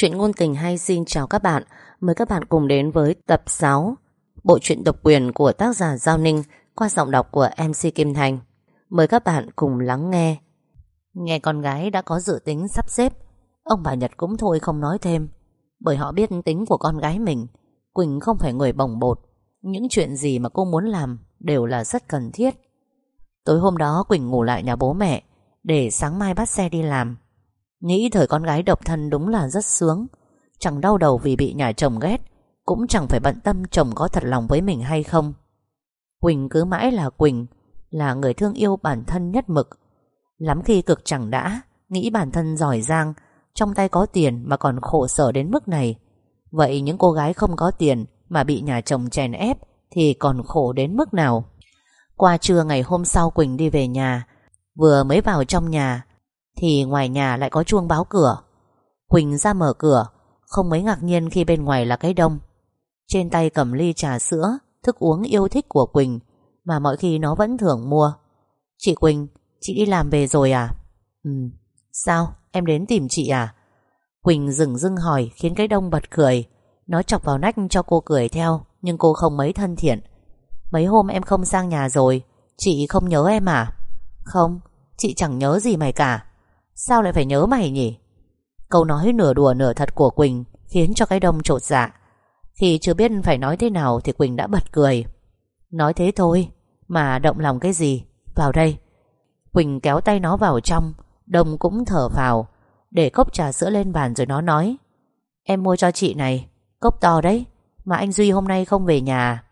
Chuyện ngôn tình hay xin chào các bạn. Mời các bạn cùng đến với tập 6 Bộ truyện độc quyền của tác giả Giao Ninh Qua giọng đọc của MC Kim Thành. Mời các bạn cùng lắng nghe. Nghe con gái đã có dự tính sắp xếp, Ông bà Nhật cũng thôi không nói thêm, Bởi họ biết tính của con gái mình. Quỳnh không phải người bồng bột, Những chuyện gì mà cô muốn làm Đều là rất cần thiết. Tối hôm đó Quỳnh ngủ lại nhà bố mẹ Để sáng mai bắt xe đi làm. Nghĩ thời con gái độc thân đúng là rất sướng. Chẳng đau đầu vì bị nhà chồng ghét, Cũng chẳng phải bận tâm chồng có thật lòng với mình hay không. Quỳnh cứ mãi là Quỳnh, Là người thương yêu bản thân nhất mực. Lắm khi cực chẳng đã, Nghĩ bản thân giỏi giang, Trong tay có tiền mà còn khổ sở đến mức này. Vậy những cô gái không có tiền Mà bị nhà chồng chèn ép Thì còn khổ đến mức nào? Qua trưa ngày hôm sau Quỳnh đi về nhà, Vừa mới vào trong nhà thì ngoài nhà lại có chuông báo cửa. Quỳnh ra mở cửa, Không mấy ngạc nhiên khi bên ngoài là cái đông. Trên tay cầm ly trà sữa, Thức uống yêu thích của Quỳnh, Mà mọi khi nó vẫn thường mua. Chị Quỳnh, Chị đi làm về rồi à? Ừ Sao? Em đến tìm chị à? Quỳnh dừng dưng hỏi, khiến cái đông bật cười. Nó chọc vào nách cho cô cười theo, Nhưng cô không mấy thân thiện. Mấy hôm em không sang nhà rồi, Chị không nhớ em à? Không, Chị chẳng nhớ gì mày cả. Sao lại phải nhớ mày nhỉ? Câu nói nửa đùa nửa thật của Quỳnh Khiến cho cái đông trột dạ. Khi chưa biết phải nói thế nào Thì Quỳnh đã bật cười. Nói thế thôi, Mà động lòng cái gì? Vào đây. Quỳnh kéo tay nó vào trong Đông cũng thở vào, Để cốc trà sữa lên bàn rồi nó nói, Em mua cho chị này, Cốc to đấy, Mà anh Duy hôm nay không về nhà.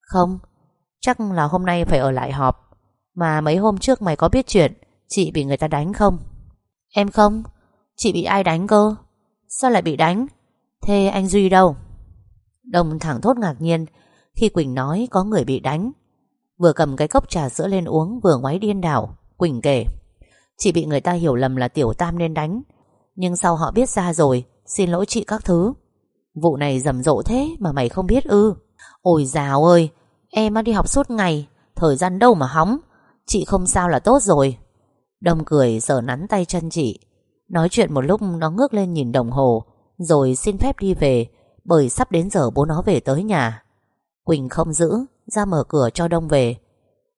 Không, Chắc là hôm nay phải ở lại họp, Mà mấy hôm trước mày có biết chuyện, Chị bị người ta đánh không? Em không? Chị bị ai đánh cơ? Sao lại bị đánh? Thế anh Duy đâu? Đồng thẳng thốt ngạc nhiên Khi Quỳnh nói có người bị đánh. Vừa cầm cái cốc trà sữa lên uống, Vừa ngoáy điên đảo. Quỳnh kể, Chị bị người ta hiểu lầm là Tiểu Tam nên đánh. Nhưng sau họ biết ra rồi, Xin lỗi chị các thứ. Vụ này rầm rộ thế mà mày không biết ư? Ôi dào ơi, Em đi học suốt ngày, Thời gian đâu mà hóng. Chị không sao là tốt rồi. Đông cười sờ nắn tay chân chị. Nói chuyện một lúc nó ngước lên nhìn đồng hồ Rồi xin phép đi về Bởi sắp đến giờ bố nó về tới nhà. Quỳnh không giữ Ra mở cửa cho Đông về.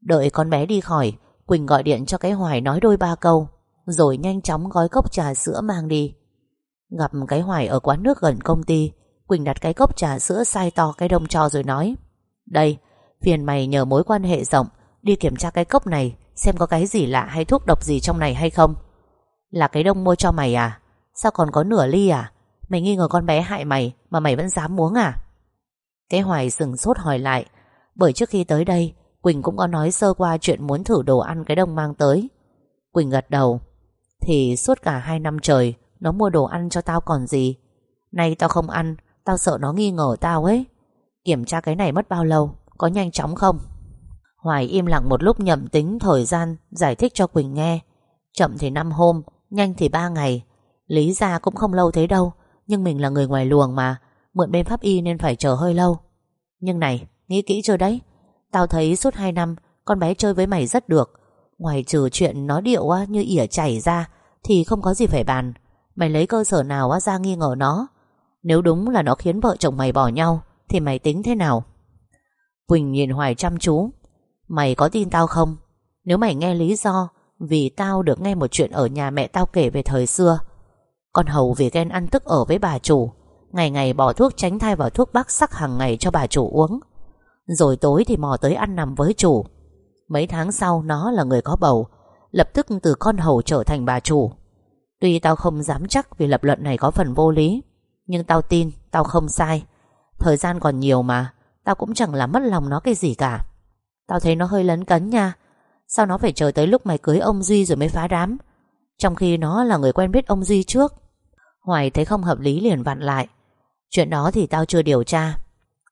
Đợi con bé đi khỏi Quỳnh gọi điện cho cái Hoài nói đôi ba câu Rồi nhanh chóng gói cốc trà sữa mang đi. Gặp cái Hoài ở quán nước gần công ty Quỳnh đặt cái cốc trà sữa sai to cái đông cho rồi nói Đây, phiền mày nhờ mối quan hệ rộng Đi kiểm tra cái cốc này Xem có cái gì lạ hay thuốc độc gì trong này hay không. Là cái đông mua cho mày à? Sao còn có nửa ly à? Mày nghi ngờ con bé hại mày Mà mày vẫn dám uống à? Cái hoài sừng sốt hỏi lại, Bởi trước khi tới đây, Quỳnh cũng có nói sơ qua chuyện muốn thử đồ ăn cái đông mang tới. Quỳnh gật đầu, Thì suốt cả hai năm trời, Nó mua đồ ăn cho tao còn gì? Nay tao không ăn, Tao sợ nó nghi ngờ tao ấy. Kiểm tra cái này mất bao lâu, Có nhanh chóng không? Hoài im lặng một lúc nhậm tính thời gian Giải thích cho Quỳnh nghe. Chậm thì 5 hôm Nhanh thì 3 ngày. Lý ra cũng không lâu thế đâu Nhưng mình là người ngoài luồng mà Mượn bên pháp y nên phải chờ hơi lâu. Nhưng này, nghĩ kỹ chưa đấy? Tao thấy suốt 2 năm Con bé chơi với mày rất được. Ngoài trừ chuyện nó điệu như ỉa chảy ra Thì không có gì phải bàn. Mày lấy cơ sở nào ra nghi ngờ nó? Nếu đúng là nó khiến vợ chồng mày bỏ nhau Thì mày tính thế nào? Quỳnh nhìn Hoài chăm chú. Mày có tin tao không? Nếu mày nghe lý do Vì tao được nghe một chuyện ở nhà mẹ tao kể về thời xưa, Con hầu vì ghen ăn tức ở với bà chủ, Ngày ngày bỏ thuốc tránh thai vào thuốc bắc sắc hàng ngày cho bà chủ uống. Rồi tối thì mò tới ăn nằm với chủ. Mấy tháng sau nó là người có bầu, Lập tức từ con hầu trở thành bà chủ. Tuy tao không dám chắc vì lập luận này có phần vô lý, Nhưng tao tin tao không sai. Thời gian còn nhiều mà, Tao cũng chẳng làm mất lòng nó cái gì cả. Tao thấy nó hơi lấn cấn nha. Sao nó phải chờ tới lúc mày cưới ông Duy rồi mới phá đám? Trong khi nó là người quen biết ông Duy trước. Hoài thấy không hợp lý liền vặn lại. Chuyện đó thì tao chưa điều tra.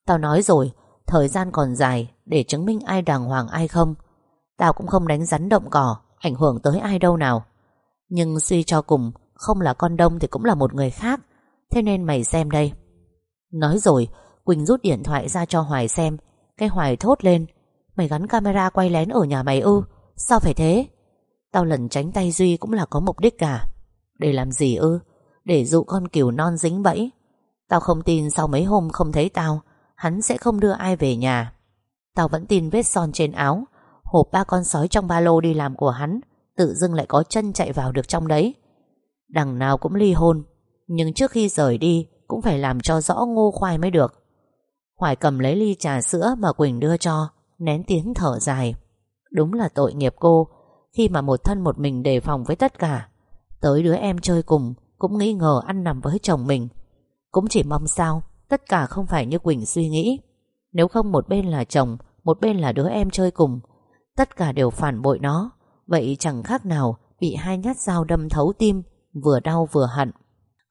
Tao nói rồi, Thời gian còn dài Để chứng minh ai đàng hoàng ai không. Tao cũng không đánh rắn động cỏ, Ảnh hưởng tới ai đâu nào. Nhưng suy cho cùng, Không là con đông thì cũng là một người khác. Thế nên mày xem đây. Nói rồi, Quỳnh rút điện thoại ra cho Hoài xem. Cái Hoài thốt lên Mày gắn camera quay lén ở nhà mày ư? Sao phải thế? Tao lần tránh tay Duy cũng là có mục đích cả Để làm gì ư? Để dụ con cừu non dính bẫy. Tao không tin sau mấy hôm không thấy tao, Hắn sẽ không đưa ai về nhà. Tao vẫn tin vết son trên áo. Hộp ba con sói trong ba lô đi làm của hắn, Tự dưng lại có chân chạy vào được trong đấy. Đằng nào cũng ly hôn, Nhưng trước khi rời đi Cũng phải làm cho rõ ngô khoai mới được. Hoài cầm lấy ly trà sữa Mà Quỳnh đưa cho. Nén tiếng thở dài. Đúng là tội nghiệp cô, Khi mà một thân một mình đề phòng với tất cả. Tới đứa em chơi cùng, Cũng nghi ngờ ăn nằm với chồng mình. Cũng chỉ mong sao, Tất cả không phải như Quỳnh suy nghĩ. Nếu không một bên là chồng, Một bên là đứa em chơi cùng, Tất cả đều phản bội nó, Vậy chẳng khác nào bị hai nhát dao đâm thấu tim, Vừa đau vừa hận.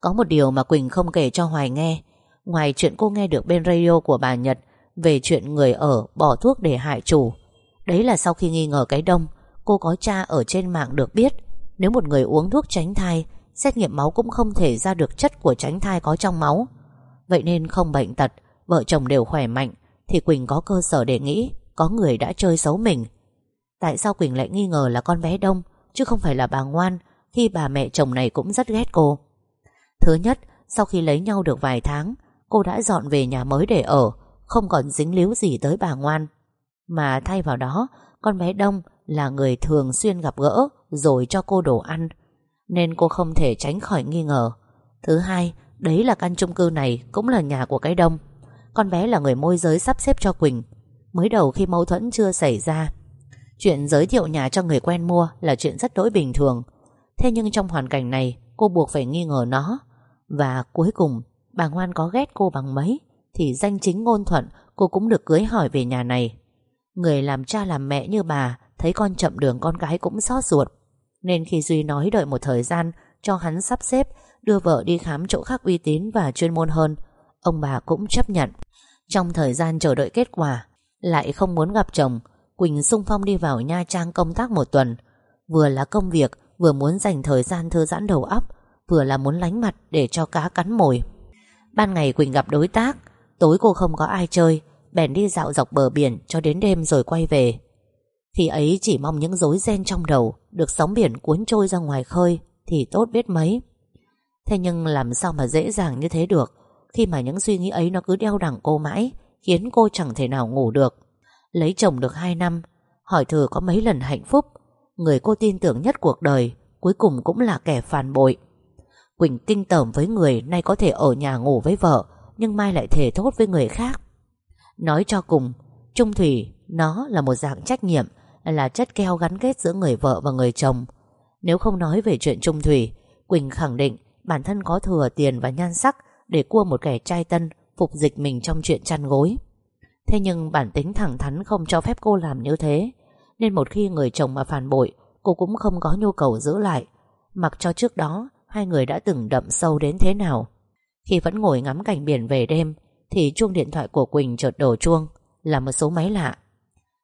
Có một điều mà Quỳnh không kể cho Hoài nghe. Ngoài chuyện cô nghe được bên radio của bà Nhật về chuyện người ở bỏ thuốc để hại chủ. Đấy là sau khi nghi ngờ cái đông, Cô có cha ở trên mạng được biết, Nếu một người uống thuốc tránh thai, Xét nghiệm máu cũng không thể ra được chất của tránh thai có trong máu. Vậy nên không bệnh tật, Vợ chồng đều khỏe mạnh, Thì Quỳnh có cơ sở để nghĩ Có người đã chơi xấu mình. Tại sao Quỳnh lại nghi ngờ là con bé Đông, Chứ không phải là bà ngoan, Khi bà mẹ chồng này cũng rất ghét cô? Thứ nhất, Sau khi lấy nhau được vài tháng, Cô đã dọn về nhà mới để ở không còn dính líu gì tới bà ngoan. Mà thay vào đó, Con bé Đông là người thường xuyên gặp gỡ, Rồi cho cô đồ ăn, Nên cô không thể tránh khỏi nghi ngờ. Thứ hai, Đấy là căn chung cư này Cũng là nhà của cái Đông. Con bé là người môi giới sắp xếp cho Quỳnh, Mới đầu khi mâu thuẫn chưa xảy ra. Chuyện giới thiệu nhà cho người quen mua Là chuyện rất đỗi bình thường. Thế nhưng trong hoàn cảnh này, Cô buộc phải nghi ngờ nó. Và cuối cùng, bà ngoan có ghét cô bằng mấy. Thì danh chính ngôn thuận, Cô cũng được cưới hỏi về nhà này. Người làm cha làm mẹ như bà, Thấy con chậm đường con gái cũng xót ruột. Nên khi Duy nói đợi một thời gian, Cho hắn sắp xếp, Đưa vợ đi khám chỗ khác uy tín và chuyên môn hơn. Ông bà cũng chấp nhận. Trong thời gian chờ đợi kết quả, Lại không muốn gặp chồng, Quỳnh sung phong đi vào Nha Trang công tác một tuần. Vừa là công việc, Vừa muốn dành thời gian thư giãn đầu óc, Vừa là muốn lánh mặt để cho cá cắn mồi. Ban ngày Quỳnh gặp đối tác Tối cô không có ai chơi, Bèn đi dạo dọc bờ biển cho đến đêm rồi quay về. Khi ấy chỉ mong những rối ren trong đầu Được sóng biển cuốn trôi ra ngoài khơi Thì tốt biết mấy. Thế nhưng làm sao mà dễ dàng như thế được, Khi mà những suy nghĩ ấy nó cứ đeo đẳng cô mãi, Khiến cô chẳng thể nào ngủ được. Lấy chồng được 2 năm, Hỏi thử có mấy lần hạnh phúc, Người cô tin tưởng nhất cuộc đời Cuối cùng cũng là kẻ phản bội. Quỳnh kinh tởm với người Nay có thể ở nhà ngủ với vợ nhưng mai lại thể thốt với người khác. Nói cho cùng, Trung thủy, nó là một dạng trách nhiệm, Là chất keo gắn kết giữa người vợ và người chồng. Nếu không nói về chuyện trung thủy, Quỳnh khẳng định Bản thân có thừa tiền và nhan sắc Để cua một kẻ trai tân, Phục dịch mình trong chuyện chăn gối. Thế nhưng bản tính thẳng thắn không cho phép cô làm như thế, Nên một khi người chồng mà phản bội, Cô cũng không có nhu cầu giữ lại. Mặc cho trước đó, Hai người đã từng đậm sâu đến thế nào khi vẫn ngồi ngắm cảnh biển về đêm, Thì chuông điện thoại của Quỳnh chợt đổ chuông, Là một số máy lạ.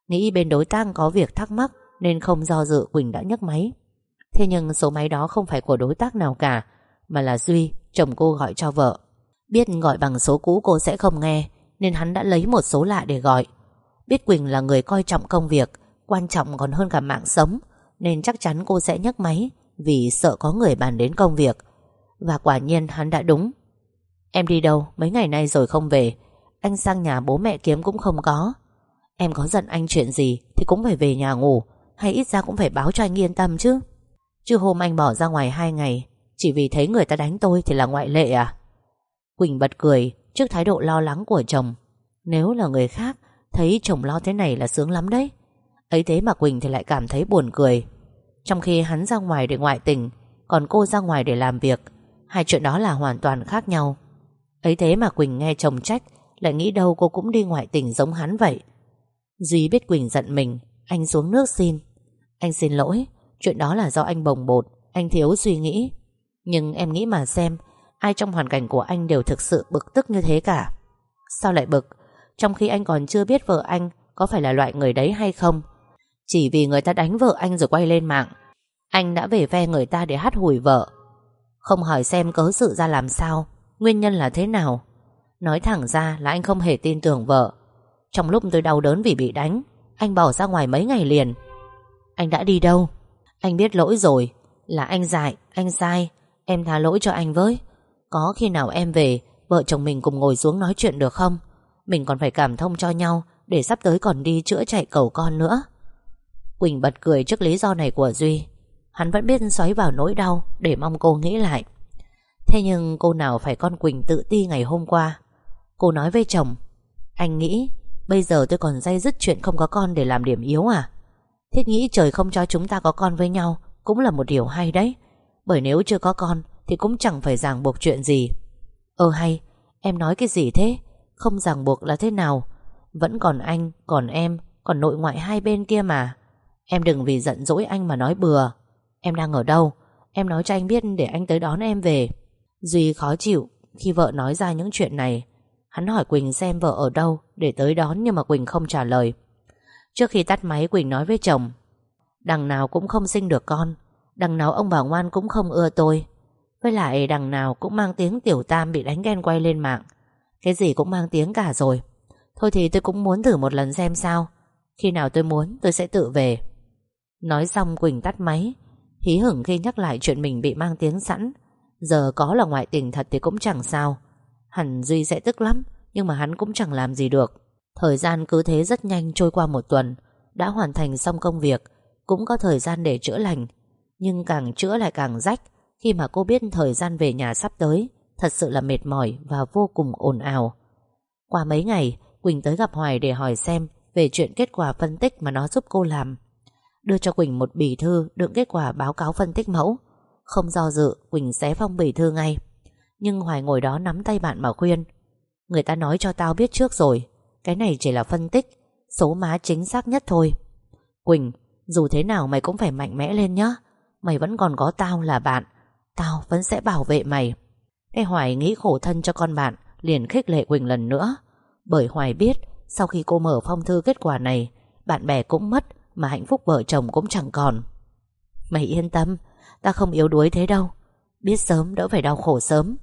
Nghĩ bên đối tác có việc thắc mắc, Nên không do dự Quỳnh đã nhấc máy. Thế nhưng số máy đó không phải của đối tác nào cả, Mà là Duy, Chồng cô gọi cho vợ. Biết gọi bằng số cũ cô sẽ không nghe, nên hắn đã lấy một số lạ để gọi. Biết Quỳnh là người coi trọng công việc, Quan trọng còn hơn cả mạng sống, Nên chắc chắn cô sẽ nhấc máy Vì sợ có người bàn đến công việc. Và quả nhiên hắn đã đúng. Em đi đâu mấy ngày nay rồi không về Anh sang nhà bố mẹ kiếm cũng không có Em có giận anh chuyện gì Thì cũng phải về nhà ngủ Hay ít ra cũng phải báo cho anh yên tâm chứ Chứ hôm anh bỏ ra ngoài hai ngày Chỉ vì thấy người ta đánh tôi thì là ngoại lệ à Quỳnh bật cười trước thái độ lo lắng của chồng. Nếu là người khác, thấy chồng lo thế này là sướng lắm đấy. Ấy thế mà Quỳnh thì lại cảm thấy buồn cười. Trong khi hắn ra ngoài để ngoại tình, còn cô ra ngoài để làm việc, hai chuyện đó là hoàn toàn khác nhau. Ấy thế mà Quỳnh nghe chồng trách, lại nghĩ đâu cô cũng đi ngoại tình giống hắn vậy. Duy biết Quỳnh giận mình, anh xuống nước xin. Anh xin lỗi, chuyện đó là do anh bồng bột, anh thiếu suy nghĩ. Nhưng em nghĩ mà xem, Ai trong hoàn cảnh của anh đều thực sự bực tức như thế cả Sao lại bực Trong khi anh còn chưa biết vợ anh Có phải là loại người đấy hay không Chỉ vì người ta đánh vợ anh rồi quay lên mạng Anh đã về ve người ta để hát hủi vợ Không hỏi xem cớ sự ra làm sao Nguyên nhân là thế nào? Nói thẳng ra là anh không hề tin tưởng vợ. Trong lúc tôi đau đớn vì bị đánh Anh bỏ ra ngoài mấy ngày liền. Anh đã đi đâu? Anh biết lỗi rồi. Là anh dại, anh sai. Em tha lỗi cho anh với. Có khi nào em về Vợ chồng mình cùng ngồi xuống nói chuyện được không? Mình còn phải cảm thông cho nhau Để sắp tới còn đi chữa chạy cầu con nữa. Quỳnh bật cười trước lý do này của Duy. Hắn vẫn biết xoáy vào nỗi đau Để mong cô nghĩ lại. Thế nhưng cô nào phải con Quỳnh tự ti ngày hôm qua? Cô nói với chồng Anh nghĩ Bây giờ tôi còn dây dứt chuyện không có con để làm điểm yếu à? Thiết nghĩ trời không cho chúng ta có con với nhau Cũng là một điều hay đấy. Bởi nếu chưa có con Thì cũng chẳng phải ràng buộc chuyện gì. Ơ hay Em nói cái gì thế? Không ràng buộc là thế nào? Vẫn còn anh, còn em Còn nội ngoại hai bên kia mà. Em đừng vì giận dỗi anh mà nói bừa. Em đang ở đâu? Em nói cho anh biết để anh tới đón em về. Duy khó chịu khi vợ nói ra những chuyện này. Hắn hỏi Quỳnh xem vợ ở đâu Để tới đón nhưng mà Quỳnh không trả lời. Trước khi tắt máy, Quỳnh nói với chồng, Đằng nào cũng không sinh được con, Đằng nào ông bà ngoan cũng không ưa tôi. Với lại đằng nào cũng mang tiếng tiểu tam Bị đánh ghen quay lên mạng. Cái gì cũng mang tiếng cả rồi. Thôi thì tôi cũng muốn thử một lần xem sao. Khi nào tôi muốn, tôi sẽ tự về. Nói xong, Quỳnh tắt máy, Hí hửng khi nhắc lại chuyện mình bị mang tiếng sẵn. Giờ có là ngoại tình thật thì cũng chẳng sao. Hẳn Duy sẽ tức lắm, Nhưng mà hắn cũng chẳng làm gì được. Thời gian cứ thế rất nhanh trôi qua một tuần, Đã hoàn thành xong công việc, Cũng có thời gian để chữa lành. Nhưng càng chữa lại càng rách, Khi mà cô biết thời gian về nhà sắp tới, Thật sự là mệt mỏi và vô cùng ồn ào. Qua mấy ngày, Quỳnh tới gặp Hoài để hỏi xem Về chuyện kết quả phân tích mà nó giúp cô làm. Đưa cho Quỳnh một bì thư Đựng kết quả báo cáo phân tích mẫu. Không do dự, Quỳnh xé phong bì thư ngay. Nhưng Hoài ngồi đó nắm tay bạn mà khuyên, Người ta nói cho tao biết trước rồi, Cái này chỉ là phân tích, Số má chính xác nhất thôi. Quỳnh, Dù thế nào mày cũng phải mạnh mẽ lên nhá, Mày vẫn còn có tao là bạn, Tao vẫn sẽ bảo vệ mày. Cái Hoài nghĩ khổ thân cho con bạn, Liền khích lệ Quỳnh lần nữa. Bởi Hoài biết, Sau khi cô mở phong thư kết quả này, Bạn bè cũng mất Mà hạnh phúc vợ chồng cũng chẳng còn. Mày yên tâm Ta không yếu đuối thế đâu. Biết sớm đỡ phải đau khổ sớm.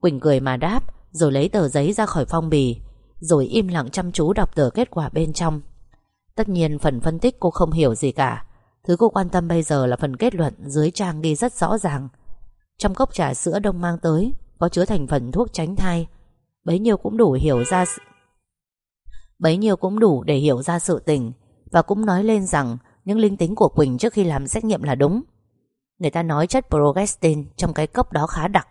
Quỳnh cười mà đáp, Rồi lấy tờ giấy ra khỏi phong bì, Rồi im lặng chăm chú đọc tờ kết quả bên trong. Tất nhiên phần phân tích cô không hiểu gì cả. Thứ cô quan tâm bây giờ là phần kết luận Dưới trang ghi rất rõ ràng. Trong cốc trà sữa đông mang tới, Có chứa thành phần thuốc tránh thai. Bấy nhiêu cũng đủ hiểu ra Bấy nhiêu cũng đủ để hiểu ra sự tình, Và cũng nói lên rằng Những linh tính của Quỳnh trước khi làm xét nghiệm là đúng. Người ta nói chất progestin Trong cái cốc đó khá đặc.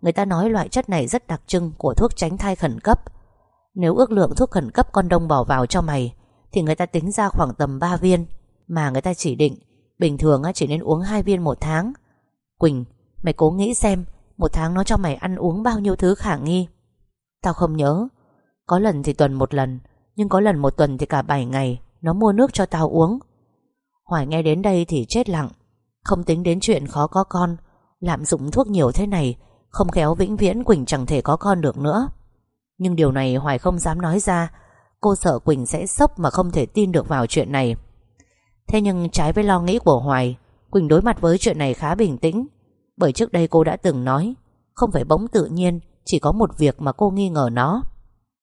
Người ta nói loại chất này rất đặc trưng Của thuốc tránh thai khẩn cấp. Nếu ước lượng thuốc khẩn cấp con đông bỏ vào cho mày, Thì người ta tính ra khoảng tầm 3 viên. Mà người ta chỉ định, Bình thường chỉ nên uống 2 viên một tháng. Quỳnh, Mày cố nghĩ xem, Một tháng nó cho mày ăn uống bao nhiêu thứ khả nghi? Tao không nhớ. Có lần thì tuần một lần, Nhưng có lần một tuần thì cả 7 ngày, Nó mua nước cho tao uống. Hoài nghe đến đây thì chết lặng. Không tính đến chuyện khó có con. Lạm dụng thuốc nhiều thế này, Không khéo vĩnh viễn Quỳnh chẳng thể có con được nữa. Nhưng điều này Hoài không dám nói ra. Cô sợ Quỳnh sẽ sốc mà không thể tin được vào chuyện này. Thế nhưng trái với lo nghĩ của Hoài, Quỳnh đối mặt với chuyện này khá bình tĩnh. Bởi trước đây cô đã từng nói, Không phải bỗng tự nhiên, Chỉ có một việc mà cô nghi ngờ nó.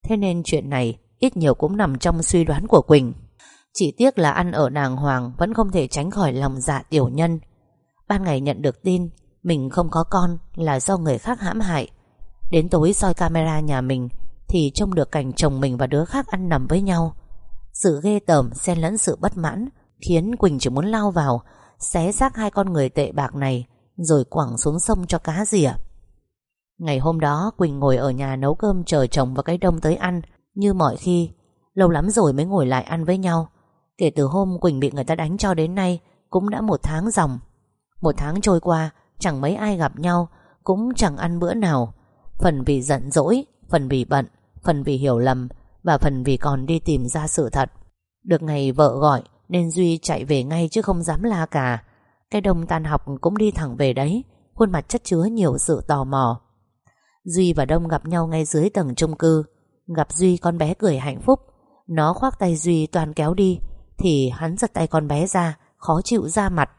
Thế nên chuyện này Ít nhiều cũng nằm trong suy đoán của Quỳnh. Chỉ tiếc là ăn ở nàng hoàng Vẫn không thể tránh khỏi lòng dạ tiểu nhân. Ban ngày nhận được tin Mình không có con là do người khác hãm hại. Đến tối soi camera nhà mình Thì trông được cảnh chồng mình và đứa khác ăn nằm với nhau. Sự ghê tởm, xen lẫn sự bất mãn Khiến Quỳnh chỉ muốn lao vào, Xé xác hai con người tệ bạc này Rồi quẳng xuống sông cho cá rỉa. Ngày hôm đó, Quỳnh ngồi ở nhà nấu cơm chờ chồng và cái đông tới ăn, Như mọi khi, Lâu lắm rồi mới ngồi lại ăn với nhau. Kể từ hôm Quỳnh bị người ta đánh cho đến nay, Cũng đã một tháng dòng. Một tháng trôi qua, Chẳng mấy ai gặp nhau, Cũng chẳng ăn bữa nào. Phần vì giận dỗi, Phần vì bận, Phần vì hiểu lầm, Và phần vì còn đi tìm ra sự thật. Được ngày vợ gọi, Nên Duy chạy về ngay chứ không dám la cả. Cái đông tan học cũng đi thẳng về đấy, Khuôn mặt chất chứa nhiều sự tò mò. Duy và Đông gặp nhau ngay dưới tầng chung cư. Gặp Duy con bé cười hạnh phúc. Nó khoác tay Duy toàn kéo đi, Thì hắn giật tay con bé ra, Khó chịu ra mặt.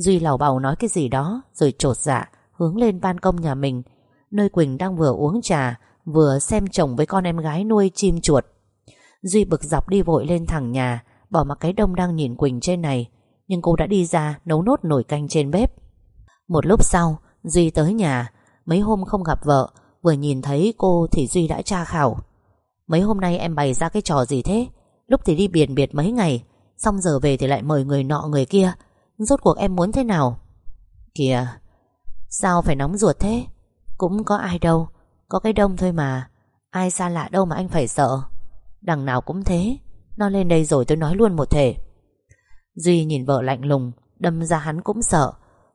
Duy lảo bào nói cái gì đó, Rồi trột dạ hướng lên ban công nhà mình. Nơi Quỳnh đang vừa uống trà, Vừa xem chồng với con em gái nuôi chim chuột. Duy bực dọc đi vội lên thẳng nhà, Bỏ mặc cái đông đang nhìn Quỳnh trên này, Nhưng cô đã đi ra, nấu nốt nồi canh trên bếp. Một lúc sau, Duy tới nhà. Mấy hôm không gặp vợ, Vừa nhìn thấy cô thì Duy đã tra khảo. Mấy hôm nay em bày ra cái trò gì thế? Lúc thì đi biển biệt mấy ngày, Xong giờ về thì lại mời người nọ người kia. Rốt cuộc em muốn thế nào? Kìa, Sao phải nóng ruột thế? Cũng có ai đâu, Có cái đông thôi mà. Ai xa lạ đâu mà anh phải sợ. Đằng nào cũng thế, Nó lên đây rồi tôi nói luôn một thể. Duy nhìn vợ lạnh lùng, Đâm ra hắn cũng sợ.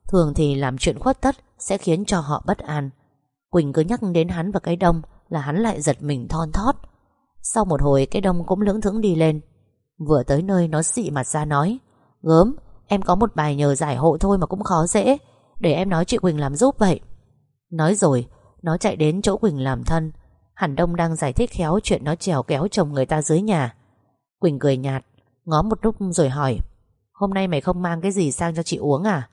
Thường thì làm chuyện khuất tất Sẽ khiến cho họ bất an. Quỳnh cứ nhắc đến hắn và cái đông Là hắn lại giật mình thon thót. Sau một hồi, cái đông cũng lưỡng thững đi lên. Vừa tới nơi, nó xị mặt ra nói, Gớm Em có một bài nhờ giải hộ thôi mà cũng khó dễ. Để em nói chị Quỳnh làm giúp vậy. Nói rồi, Nó chạy đến chỗ Quỳnh làm thân. Hẳn Đông đang giải thích khéo chuyện nó trèo kéo chồng người ta dưới nhà. Quỳnh cười nhạt, Ngó một lúc rồi hỏi, Hôm nay mày không mang cái gì sang cho chị uống à?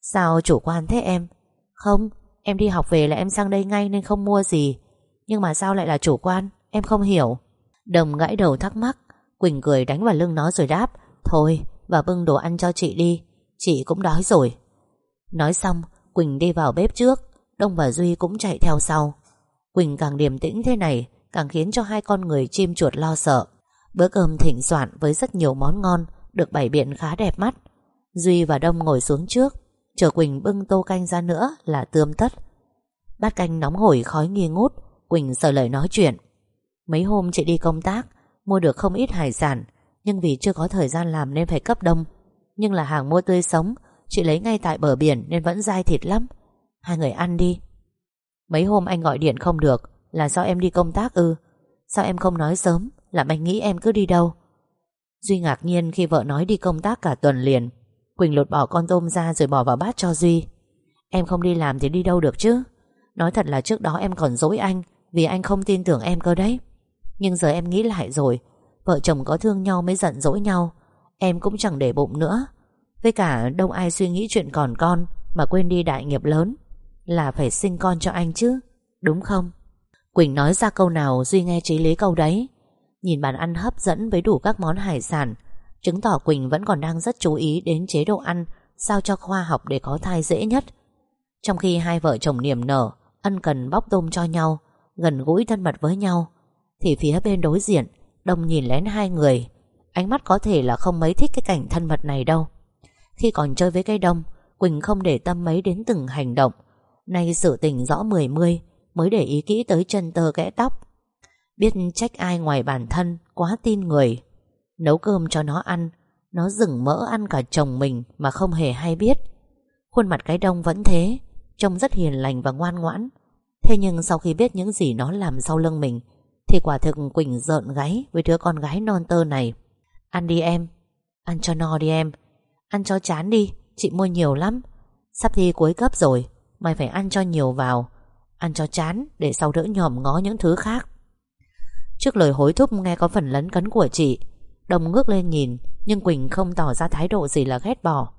Sao chủ quan thế em? Không, Em đi học về là em sang đây ngay nên không mua gì. Nhưng mà sao lại là chủ quan? Em không hiểu. Đồng gãi đầu thắc mắc, Quỳnh cười đánh vào lưng nó rồi đáp, Thôi và bưng đồ ăn cho chị đi. Chị cũng đói rồi. Nói xong, Quỳnh đi vào bếp trước. Đông và Duy cũng chạy theo sau. Quỳnh càng điềm tĩnh thế này, Càng khiến cho hai con người chim chuột lo sợ. Bữa cơm thịnh soạn với rất nhiều món ngon, Được bày biện khá đẹp mắt. Duy và Đông ngồi xuống trước, Chờ Quỳnh bưng tô canh ra nữa là tươm tất. Bát canh nóng hổi, khói nghi ngút, Quỳnh sợ lời nói chuyện. Mấy hôm chị đi công tác, Mua được không ít hải sản nhưng vì chưa có thời gian làm nên phải cấp đông. Nhưng là hàng mua tươi sống, Chị lấy ngay tại bờ biển nên vẫn dai thịt lắm. Hai người ăn đi. Mấy hôm anh gọi điện không được, Là do em đi công tác ư. Sao em không nói sớm, Làm anh nghĩ em cứ đi đâu? Duy ngạc nhiên khi vợ nói đi công tác cả tuần liền. Quỳnh lột bỏ con tôm ra rồi bỏ vào bát cho Duy. Em không đi làm thì đi đâu được chứ? Nói thật là trước đó em còn dối anh, Vì anh không tin tưởng em cơ đấy. Nhưng giờ em nghĩ lại rồi Vợ chồng có thương nhau mới giận dỗi nhau. Em cũng chẳng để bụng nữa. Với cả đâu ai suy nghĩ chuyện còn con Mà quên đi đại nghiệp lớn. Là phải sinh con cho anh chứ, Đúng không? Quỳnh nói ra câu nào Duy nghe trí lý câu đấy. Nhìn bàn ăn hấp dẫn với đủ các món hải sản, Chứng tỏ Quỳnh vẫn còn đang rất chú ý Đến chế độ ăn Sao cho khoa học để có thai dễ nhất. Trong khi hai vợ chồng niềm nở, Ân cần bóc tôm cho nhau, Gần gũi thân mật với nhau, Thì phía bên đối diện Đông nhìn lén hai người. Ánh mắt có thể là không mấy thích cái cảnh thân mật này đâu. Khi còn chơi với cây đông, Quỳnh không để tâm mấy đến từng hành động. Nay sự tình rõ mười mươi, Mới để ý kỹ tới chân tơ kẽ tóc. Biết trách ai ngoài bản thân, Quá tin người. Nấu cơm cho nó ăn, Nó dừng mỡ ăn cả chồng mình Mà không hề hay biết. Khuôn mặt cái đông vẫn thế, Trông rất hiền lành và ngoan ngoãn. Thế nhưng sau khi biết những gì nó làm sau lưng mình thì quả thực Quỳnh rợn gáy Với đứa con gái non tơ này. Ăn đi em, Ăn cho no đi em. Ăn cho chán đi, Chị mua nhiều lắm. Sắp thi cuối cấp rồi, Mày phải ăn cho nhiều vào. Ăn cho chán để sau đỡ nhòm ngó những thứ khác. Trước lời hối thúc nghe có phần lấn cấn của chị, Đồng ngước lên nhìn, Nhưng Quỳnh không tỏ ra thái độ gì là ghét bỏ.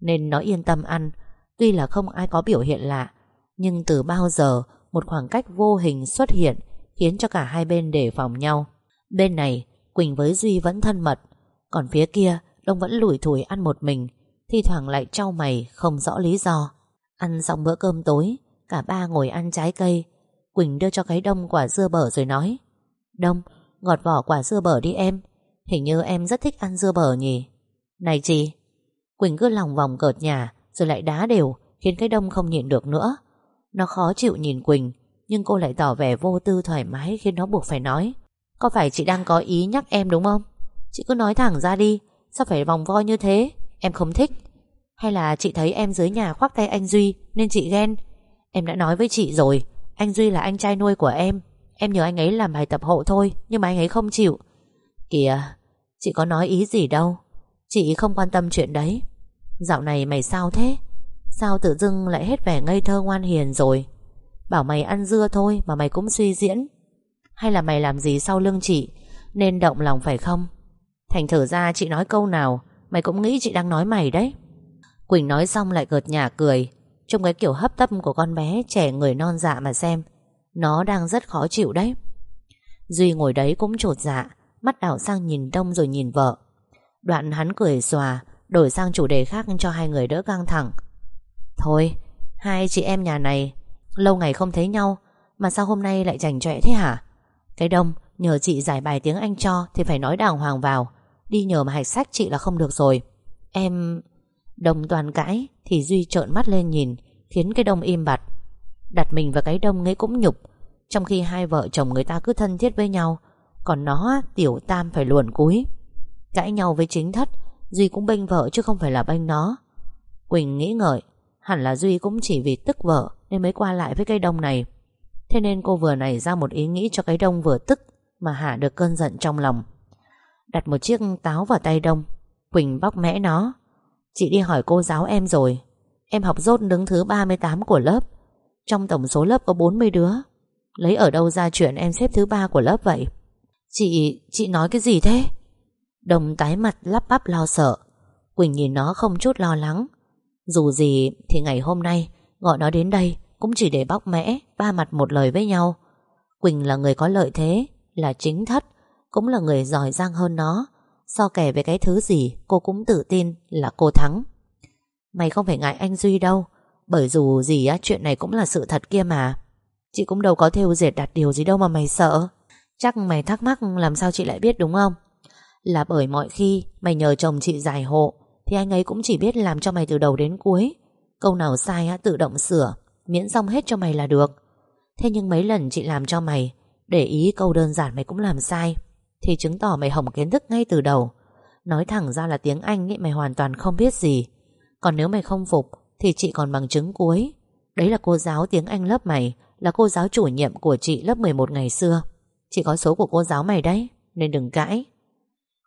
Nên nó yên tâm ăn, Tuy là không ai có biểu hiện lạ, Nhưng từ bao giờ Một khoảng cách vô hình xuất hiện Khiến cho cả hai bên đề phòng nhau. Bên này Quỳnh với Duy vẫn thân mật Còn phía kia Đông vẫn lủi thủi ăn một mình Thi thoảng lại trao mày không rõ lý do. Ăn xong bữa cơm tối Cả ba ngồi ăn trái cây Quỳnh đưa cho cái đông quả dưa bở rồi nói Đông, gọt vỏ quả dưa bở đi em Hình như em rất thích ăn dưa bở nhỉ. Này chị. Quỳnh cứ lòng vòng cợt nhà Rồi lại đá đều Khiến cái đông không nhịn được nữa. Nó khó chịu nhìn Quỳnh nhưng cô lại tỏ vẻ vô tư thoải mái Khiến nó buộc phải nói. Có phải chị đang có ý nhắc em đúng không? Chị cứ nói thẳng ra đi, Sao phải vòng vo như thế? Em không thích. Hay là chị thấy em dưới nhà khoác tay anh Duy Nên chị ghen? Em đã nói với chị rồi, Anh Duy là anh trai nuôi của em. Em nhờ anh ấy làm bài tập hộ thôi, Nhưng mà anh ấy không chịu. Kìa, Chị có nói ý gì đâu. Chị không quan tâm chuyện đấy. Dạo này mày sao thế? Sao tự dưng lại hết vẻ ngây thơ ngoan hiền rồi? Bảo mày ăn dưa thôi Mà mày cũng suy diễn. Hay là mày làm gì sau lưng chị? Nên động lòng phải không? Thành thử ra chị nói câu nào, Mày cũng nghĩ chị đang nói mày đấy. Quỳnh nói xong lại gợt nhả cười. Trông cái kiểu hấp tấp của con bé Trẻ người non dạ mà xem. Nó đang rất khó chịu đấy. Duy ngồi đấy cũng trột dạ Mắt đảo sang nhìn Đông rồi nhìn vợ. Đoạn hắn cười xòa, Đổi sang chủ đề khác cho hai người đỡ căng thẳng. Thôi, Hai chị em nhà này Lâu ngày không thấy nhau, Mà sao hôm nay lại chảnh chọe thế hả? Cái đông, nhờ chị giải bài tiếng Anh cho Thì phải nói đàng hoàng vào. Đi nhờ mà hạch sách chị là không được rồi. Em... Đông toàn cãi Thì Duy trợn mắt lên nhìn, Khiến cái đông im bặt. Đặt mình vào cái đông ấy cũng nhục. Trong khi hai vợ chồng người ta cứ thân thiết với nhau, Còn nó, tiểu tam phải luồn cúi. Cãi nhau với chính thất, Duy cũng bênh vợ chứ không phải là bênh nó. Quỳnh nghĩ ngợi, Hẳn là Duy cũng chỉ vì tức vợ nên mới qua lại với cây đông này. Thế nên cô vừa nảy ra một ý nghĩ cho cái đông vừa tức Mà hạ được cơn giận trong lòng. Đặt một chiếc táo vào tay đông. Quỳnh bóc mẽ nó. Chị đi hỏi cô giáo em rồi. Em học rốt đứng thứ 38 của lớp. Trong tổng số lớp có 40 đứa. Lấy ở đâu ra chuyện em xếp thứ ba của lớp vậy? Chị, chị nói cái gì thế? Đồng tái mặt lắp bắp lo sợ. Quỳnh nhìn nó không chút lo lắng. Dù gì thì ngày hôm nay Gọi nó đến đây Cũng chỉ để bóc mẽ Ba mặt một lời với nhau. Quỳnh là người có lợi thế, Là chính thất, Cũng là người giỏi giang hơn nó. So kể về cái thứ gì, Cô cũng tự tin là cô thắng. Mày không phải ngại anh Duy đâu, Bởi dù gì á, chuyện này cũng là sự thật kia mà. Chị cũng đâu có theo dệt đặt điều gì đâu mà mày sợ. Chắc mày thắc mắc làm sao chị lại biết đúng không? Là bởi mọi khi Mày nhờ chồng chị giải hộ, Thì anh ấy cũng chỉ biết làm cho mày từ đầu đến cuối. Câu nào sai á, tự động sửa, Miễn xong hết cho mày là được. Thế nhưng mấy lần chị làm cho mày, Để ý câu đơn giản mày cũng làm sai, Thì chứng tỏ mày hỏng kiến thức ngay từ đầu. Nói thẳng ra là tiếng Anh ấy, mày hoàn toàn không biết gì. Còn nếu mày không phục, Thì chị còn bằng chứng cuối. Đấy là cô giáo tiếng Anh lớp mày, Là cô giáo chủ nhiệm của chị lớp 11 ngày xưa. Chị có số của cô giáo mày đấy, Nên đừng cãi.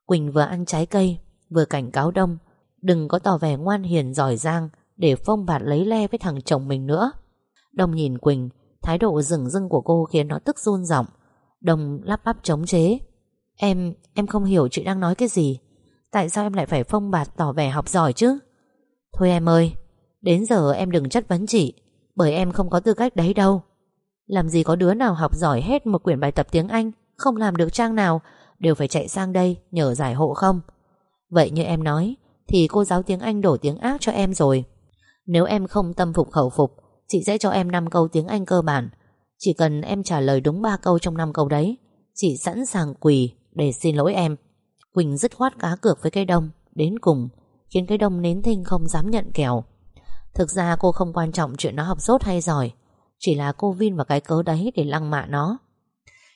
Quỳnh vừa ăn trái cây, Vừa cảnh cáo Đông, Đừng có tỏ vẻ ngoan hiền giỏi giang để phong bạt lấy le với thằng chồng mình nữa. Đông nhìn Quỳnh Thái độ rừng rưng của cô khiến nó tức run giọng. Đông lắp bắp chống chế. Em, em không hiểu chị đang nói cái gì. Tại sao em lại phải phong bạt tỏ vẻ học giỏi chứ? Thôi em ơi Đến giờ em đừng chất vấn chị Bởi em không có tư cách đấy đâu. Làm gì có đứa nào học giỏi hết một quyển bài tập tiếng Anh Không làm được trang nào Đều phải chạy sang đây nhờ giải hộ không? Vậy như em nói Thì cô giáo tiếng Anh đổ tiếng ác cho em rồi. Nếu em không tâm phục khẩu phục, Chị sẽ cho em 5 câu tiếng Anh cơ bản. Chỉ cần em trả lời đúng 3 câu trong 5 câu đấy, Chị sẵn sàng quỳ Để xin lỗi em. Quỳnh dứt khoát cá cược với cây đông, Đến cùng, Khiến cây đông nến thinh không dám nhận kèo. Thực ra cô không quan trọng chuyện nó học sốt hay giỏi, Chỉ là cô vin vào cái cớ đấy Để lăng mạ nó.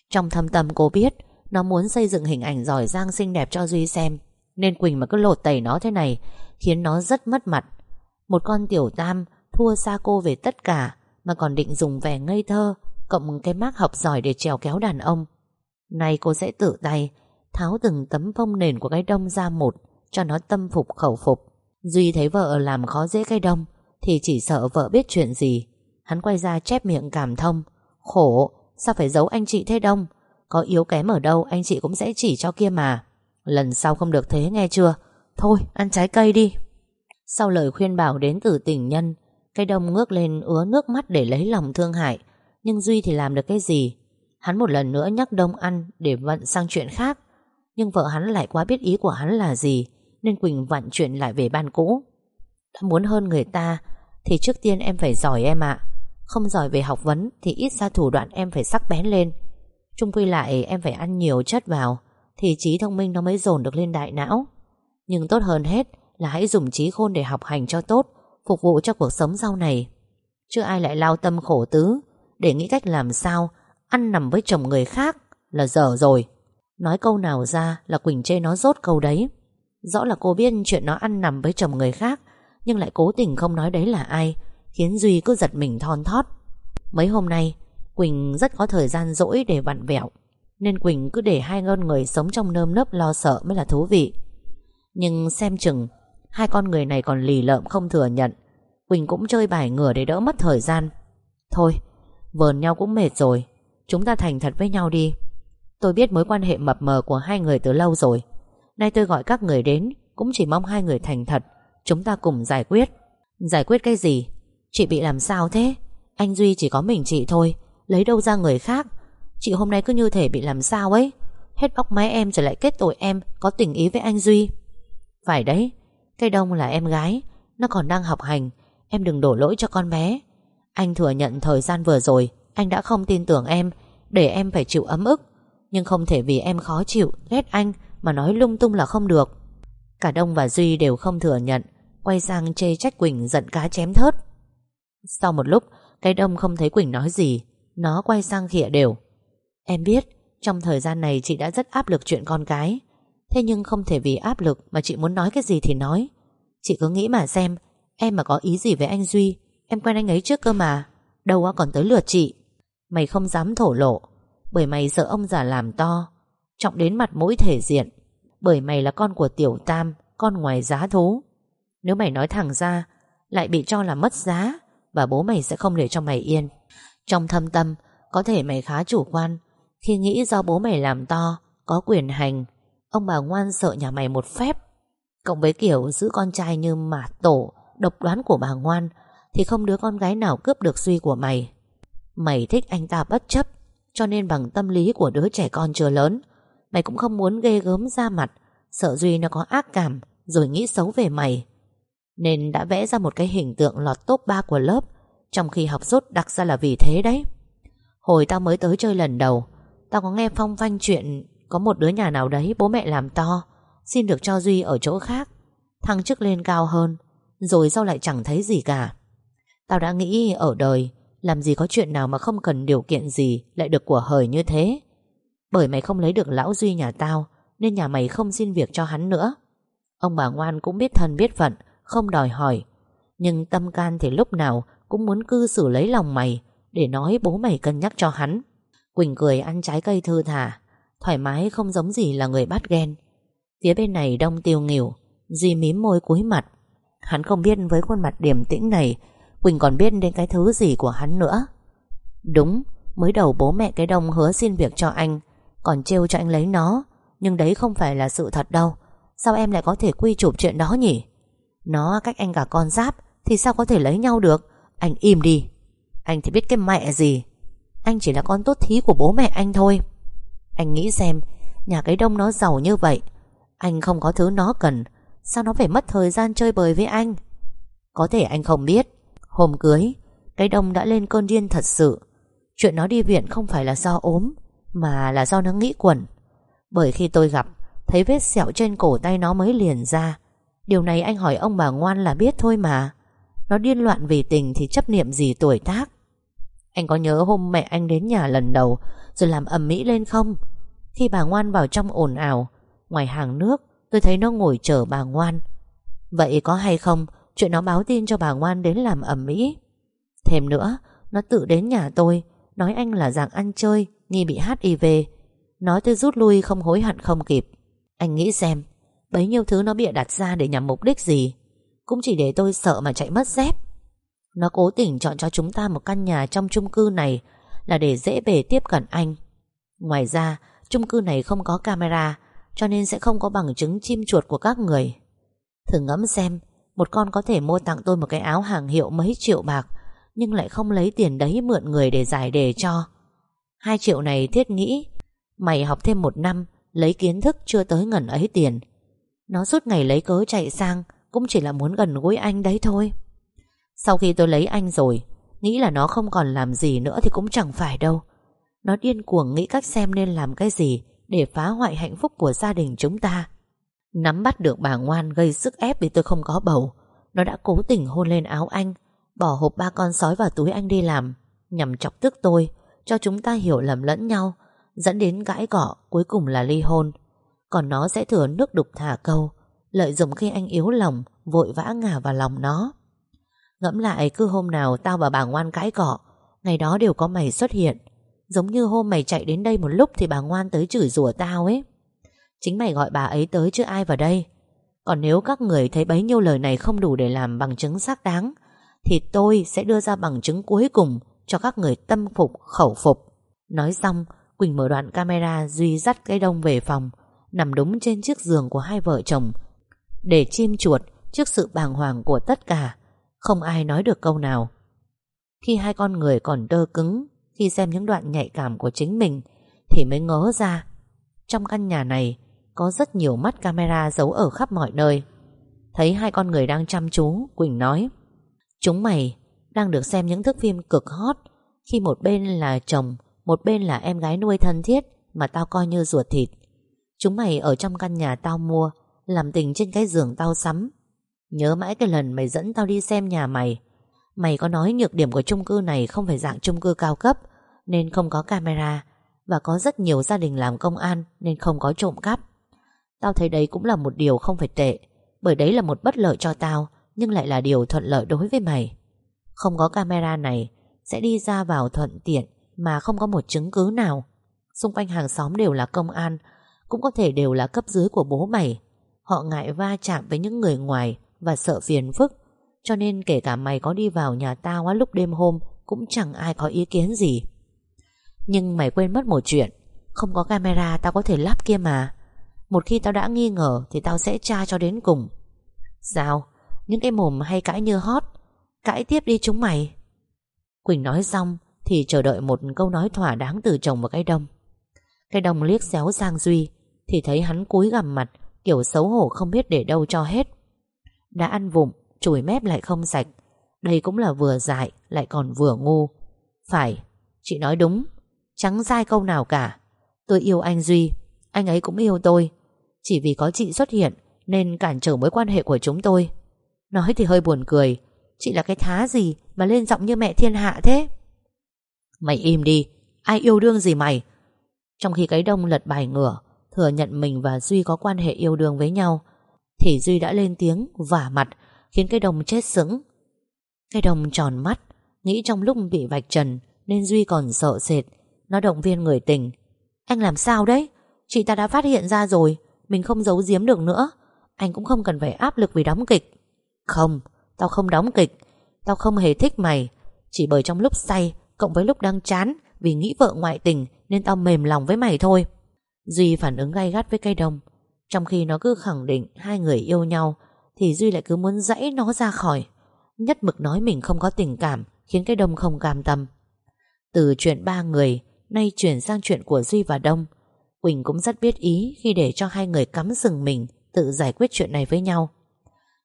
Trong thâm tâm cô biết, Nó muốn xây dựng hình ảnh giỏi giang xinh đẹp cho Duy xem, Nên Quỳnh mà cứ lột tẩy nó thế này, Khiến nó rất mất mặt. Một con tiểu tam thua xa cô về tất cả, Mà còn định dùng vẻ ngây thơ, Cộng cái mác học giỏi để trèo kéo đàn ông. Nay cô sẽ tự tay Tháo từng tấm phông nền của cái đông ra một, Cho nó tâm phục khẩu phục. Duy thấy vợ làm khó dễ cái đông, Thì chỉ sợ vợ biết chuyện gì. Hắn quay ra chép miệng cảm thông. Khổ, Sao phải giấu anh chị thế đông? Có yếu kém ở đâu, anh chị cũng sẽ chỉ cho kia mà. Lần sau không được thế, nghe chưa? Thôi, ăn trái cây đi. Sau lời khuyên bảo đến từ tình nhân Cây đông ngước lên ứa nước mắt để lấy lòng thương hại, Nhưng Duy thì làm được cái gì? Hắn một lần nữa nhắc đông ăn Để vận sang chuyện khác, Nhưng vợ hắn lại quá biết ý của hắn là gì, Nên Quỳnh vặn chuyện lại về ban cũ. Đã muốn hơn người ta, Thì trước tiên em phải giỏi em ạ. Không giỏi về học vấn, Thì ít ra thủ đoạn em phải sắc bén lên. Trung quy lại em phải ăn nhiều chất vào, Thì trí thông minh nó mới dồn được lên đại não. Nhưng tốt hơn hết là hãy dùng trí khôn để học hành cho tốt, Phục vụ cho cuộc sống sau này. Chứ ai lại lao tâm khổ tứ, Để nghĩ cách làm sao Ăn nằm với chồng người khác Là dở rồi. Nói câu nào ra là Quỳnh chê nó rốt câu đấy. Rõ là cô biết chuyện nó ăn nằm với chồng người khác, Nhưng lại cố tình không nói đấy là ai, Khiến Duy cứ giật mình thon thót. Mấy hôm nay, Quỳnh rất có thời gian rỗi để vặn vẹo, Nên Quỳnh cứ để hai ngân người sống trong nơm nớp lo sợ mới là thú vị. Nhưng xem chừng Hai con người này còn lì lợm không thừa nhận. Quỳnh cũng chơi bài ngửa để đỡ mất thời gian. Thôi, Vờn nhau cũng mệt rồi. Chúng ta thành thật với nhau đi. Tôi biết mối quan hệ mập mờ của hai người từ lâu rồi. Nay tôi gọi các người đến, Cũng chỉ mong hai người thành thật. Chúng ta cùng giải quyết. Giải quyết cái gì? Chị bị làm sao thế? Anh Duy chỉ có mình chị thôi. Lấy đâu ra người khác? Chị hôm nay cứ như thể bị làm sao ấy. Hết bóc máy em rồi lại kết tội em, Có tình ý với anh Duy. Phải đấy Cây đông là em gái Nó còn đang học hành Em đừng đổ lỗi cho con bé. Anh thừa nhận thời gian vừa rồi Anh đã không tin tưởng em Để em phải chịu ấm ức. Nhưng không thể vì em khó chịu, ghét anh Mà nói lung tung là không được. Cả Đông và Duy đều không thừa nhận Quay sang chê trách Quỳnh giận cá chém thớt. Sau một lúc Cái Đông không thấy Quỳnh nói gì Nó quay sang khịa đều. Em biết trong thời gian này chị đã rất áp lực chuyện con cái. Thế nhưng không thể vì áp lực Mà chị muốn nói cái gì thì nói. Chị cứ nghĩ mà xem, Em mà có ý gì với anh Duy, Em quen anh ấy trước cơ mà. Đâu còn tới lượt chị. Mày không dám thổ lộ, Bởi mày sợ ông già làm to, Trọng đến mặt mũi thể diện. Bởi mày là con của tiểu tam, Con ngoài giá thú. Nếu mày nói thẳng ra, Lại bị cho là mất giá, Và bố mày sẽ không để cho mày yên. Trong thâm tâm, Có thể mày khá chủ quan, Khi nghĩ do bố mày làm to, Có quyền hành Ông bà ngoan sợ nhà mày một phép. Cộng với kiểu giữ con trai như mả tổ, Độc đoán của bà ngoan, Thì không đứa con gái nào cướp được Duy của mày. Mày thích anh ta bất chấp, Cho nên bằng tâm lý của đứa trẻ con chưa lớn, Mày cũng không muốn ghê gớm ra mặt, Sợ Duy nó có ác cảm, Rồi nghĩ xấu về mày. Nên đã vẽ ra một cái hình tượng lọt top 3 của lớp, Trong khi học rốt đặc ra là vì thế đấy. Hồi tao mới tới chơi lần đầu, Tao có nghe phong phanh chuyện có một đứa nhà nào đấy bố mẹ làm to, Xin được cho Duy ở chỗ khác. Thăng chức lên cao hơn, Rồi sau lại chẳng thấy gì cả. Tao đã nghĩ ở đời, Làm gì có chuyện nào mà không cần điều kiện gì Lại được của hời như thế. Bởi mày không lấy được lão Duy nhà tao, Nên nhà mày không xin việc cho hắn nữa. Ông bà ngoan cũng biết thân biết phận, Không đòi hỏi. Nhưng tâm can thì lúc nào Cũng muốn cư xử lấy lòng mày, Để nói bố mày cân nhắc cho hắn. Quỳnh cười ăn trái cây thư thả. Thoải mái không giống gì là người bắt ghen. Phía bên này đông tiêu nghỉu, di mím môi cúi mặt. Hắn không biết với khuôn mặt điềm tĩnh này, Quỳnh còn biết đến cái thứ gì của hắn nữa. Đúng, Mới đầu bố mẹ cái đông hứa xin việc cho anh, Còn trêu cho anh lấy nó, Nhưng đấy không phải là sự thật đâu. Sao em lại có thể quy chụp chuyện đó nhỉ? Nó cách anh cả con giáp, Thì sao có thể lấy nhau được? Anh im đi. Anh thì biết cái mẹ gì? Anh chỉ là con tốt thí của bố mẹ anh thôi. Anh nghĩ xem, Nhà cái đông nó giàu như vậy, anh không có thứ nó cần, Sao nó phải mất thời gian chơi bời với anh? Có thể anh không biết. Hôm cưới, Cái đông đã lên cơn điên thật sự. Chuyện nó đi viện không phải là do ốm, Mà là do nó nghĩ quẩn. Bởi khi tôi gặp, Thấy vết sẹo trên cổ tay nó mới liền ra. Điều này anh hỏi ông bà ngoan là biết thôi mà. Nó điên loạn vì tình Thì chấp niệm gì tuổi tác? Anh có nhớ hôm mẹ anh đến nhà lần đầu rồi làm ầm mỹ lên không? Khi bà ngoan vào trong ồn ào, Ngoài hàng nước, tôi thấy nó ngồi chờ bà ngoan. Vậy có hay không? Chuyện nó báo tin cho bà ngoan đến làm ẩm mỹ Thêm nữa, Nó tự đến nhà tôi, Nói anh là dạng ăn chơi, Nghi bị HIV Nói tôi rút lui không hối hận không kịp. Anh nghĩ xem, Bấy nhiêu thứ nó bịa đặt ra để nhằm mục đích gì? Cũng chỉ để tôi sợ mà chạy mất dép. Nó cố tình chọn cho chúng ta một căn nhà trong chung cư này là để dễ bề tiếp cận anh. Ngoài ra, chung cư này không có camera, cho nên sẽ không có bằng chứng chim chuột của các người. Thử ngẫm xem, Một con có thể mua tặng tôi một cái áo hàng hiệu mấy triệu bạc, Nhưng lại không lấy tiền đấy mượn người để giải đề cho. Hai triệu này thiết nghĩ, Mày học thêm một năm, Lấy kiến thức chưa tới ngần ấy tiền. Nó suốt ngày lấy cớ chạy sang, Cũng chỉ là muốn gần gũi anh đấy thôi. Sau khi tôi lấy anh rồi Nghĩ là nó không còn làm gì nữa Thì cũng chẳng phải đâu Nó điên cuồng nghĩ cách xem nên làm cái gì để phá hoại hạnh phúc của gia đình chúng ta. Nắm bắt được bà ngoan gây sức ép vì tôi không có bầu. Nó đã cố tình hôn lên áo anh, bỏ hộp ba con sói vào túi anh đi làm, nhằm chọc tức tôi, cho chúng ta hiểu lầm lẫn nhau, dẫn đến gãi gọ, cuối cùng là ly hôn. Còn nó sẽ thừa nước đục thả câu, lợi dụng khi anh yếu lòng, vội vã ngả vào lòng nó. Ngẫm lại cứ hôm nào tao và bà ngoan cãi cọ, ngày đó đều có mày xuất hiện, Giống như hôm mày chạy đến đây một lúc Thì bà ngoan tới chửi rủa tao ấy. Chính mày gọi bà ấy tới chứ ai vào đây. Còn nếu các người thấy bấy nhiêu lời này Không đủ để làm bằng chứng xác đáng Thì tôi sẽ đưa ra bằng chứng cuối cùng Cho các người tâm phục khẩu phục. Nói xong Quỳnh mở đoạn camera Duy dắt cái đông về phòng Nằm đúng trên chiếc giường của hai vợ chồng Để chim chuột Trước sự bàng hoàng của tất cả. Không ai nói được câu nào. Khi hai con người còn đơ cứng khi xem những đoạn nhạy cảm của chính mình thì mới ngớ ra. Trong căn nhà này có rất nhiều mắt camera giấu ở khắp mọi nơi. Thấy hai con người đang chăm chú, Quỳnh nói Chúng mày Đang được xem những thước phim cực hot. Khi một bên là chồng Một bên là em gái nuôi thân thiết Mà tao coi như ruột thịt. Chúng mày ở trong căn nhà tao mua Làm tình trên cái giường tao sắm. Nhớ mãi cái lần mày dẫn tao đi xem nhà mày. Mày có nói nhược điểm của chung cư này Không phải dạng chung cư cao cấp, Nên không có camera, Và có rất nhiều gia đình làm công an Nên không có trộm cắp. Tao thấy đấy cũng là một điều không phải tệ, Bởi đấy là một bất lợi cho tao, Nhưng lại là điều thuận lợi đối với mày. Không có camera này, Sẽ đi ra vào thuận tiện Mà không có một chứng cứ nào. Xung quanh hàng xóm đều là công an, Cũng có thể đều là cấp dưới của bố mày. Họ ngại va chạm với những người ngoài và sợ phiền phức. Cho nên kể cả mày có đi vào nhà tao á, lúc đêm hôm Cũng chẳng ai có ý kiến gì. Nhưng mày quên mất một chuyện, Không có camera tao có thể lắp kia mà. Một khi tao đã nghi ngờ Thì tao sẽ tra cho đến cùng. Sao? Những cái mồm hay cãi như hót, Cãi tiếp đi chúng mày. Quỳnh nói xong Thì chờ đợi một câu nói thỏa đáng từ chồng và cái đông Cái đông liếc xéo sang Duy Thì thấy hắn cúi gằm mặt, Kiểu xấu hổ không biết để đâu cho hết. Đã ăn vụng, Chùi mép lại không sạch. Đây cũng là vừa dại, lại còn vừa ngu. Phải, Chị nói đúng. Chẳng sai câu nào cả. Tôi yêu anh Duy, Anh ấy cũng yêu tôi. Chỉ vì có chị xuất hiện, Nên cản trở mối quan hệ của chúng tôi. Nói thì hơi buồn cười. Chị là cái thá gì mà lên giọng như mẹ thiên hạ thế? Mày im đi, Ai yêu đương gì mày? Trong khi cái đông lật bài ngửa, Thừa nhận mình và Duy có quan hệ yêu đương với nhau thì Duy đã lên tiếng Vả mặt Khiến cái đồng chết sững. Cái đồng tròn mắt Nghĩ trong lúc bị vạch trần Nên Duy còn sợ sệt. Nó động viên người tình. Anh làm sao đấy? Chị ta đã phát hiện ra rồi mình không giấu giếm được nữa. Anh cũng không cần phải áp lực vì đóng kịch. Không, tao không đóng kịch. Tao không hề thích mày. Chỉ bởi trong lúc say Cộng với lúc đang chán Vì nghĩ vợ ngoại tình Nên tao mềm lòng với mày thôi. Duy phản ứng gay gắt với cây đồng. Trong khi nó cứ khẳng định hai người yêu nhau Thì Duy lại cứ muốn dãy nó ra khỏi. Nhất mực nói mình không có tình cảm Khiến cái đông không cam tâm. Từ chuyện ba người Nay chuyển sang chuyện của Duy và Đông. Quỳnh cũng rất biết ý khi để cho hai người cắm rừng mình tự giải quyết chuyện này với nhau.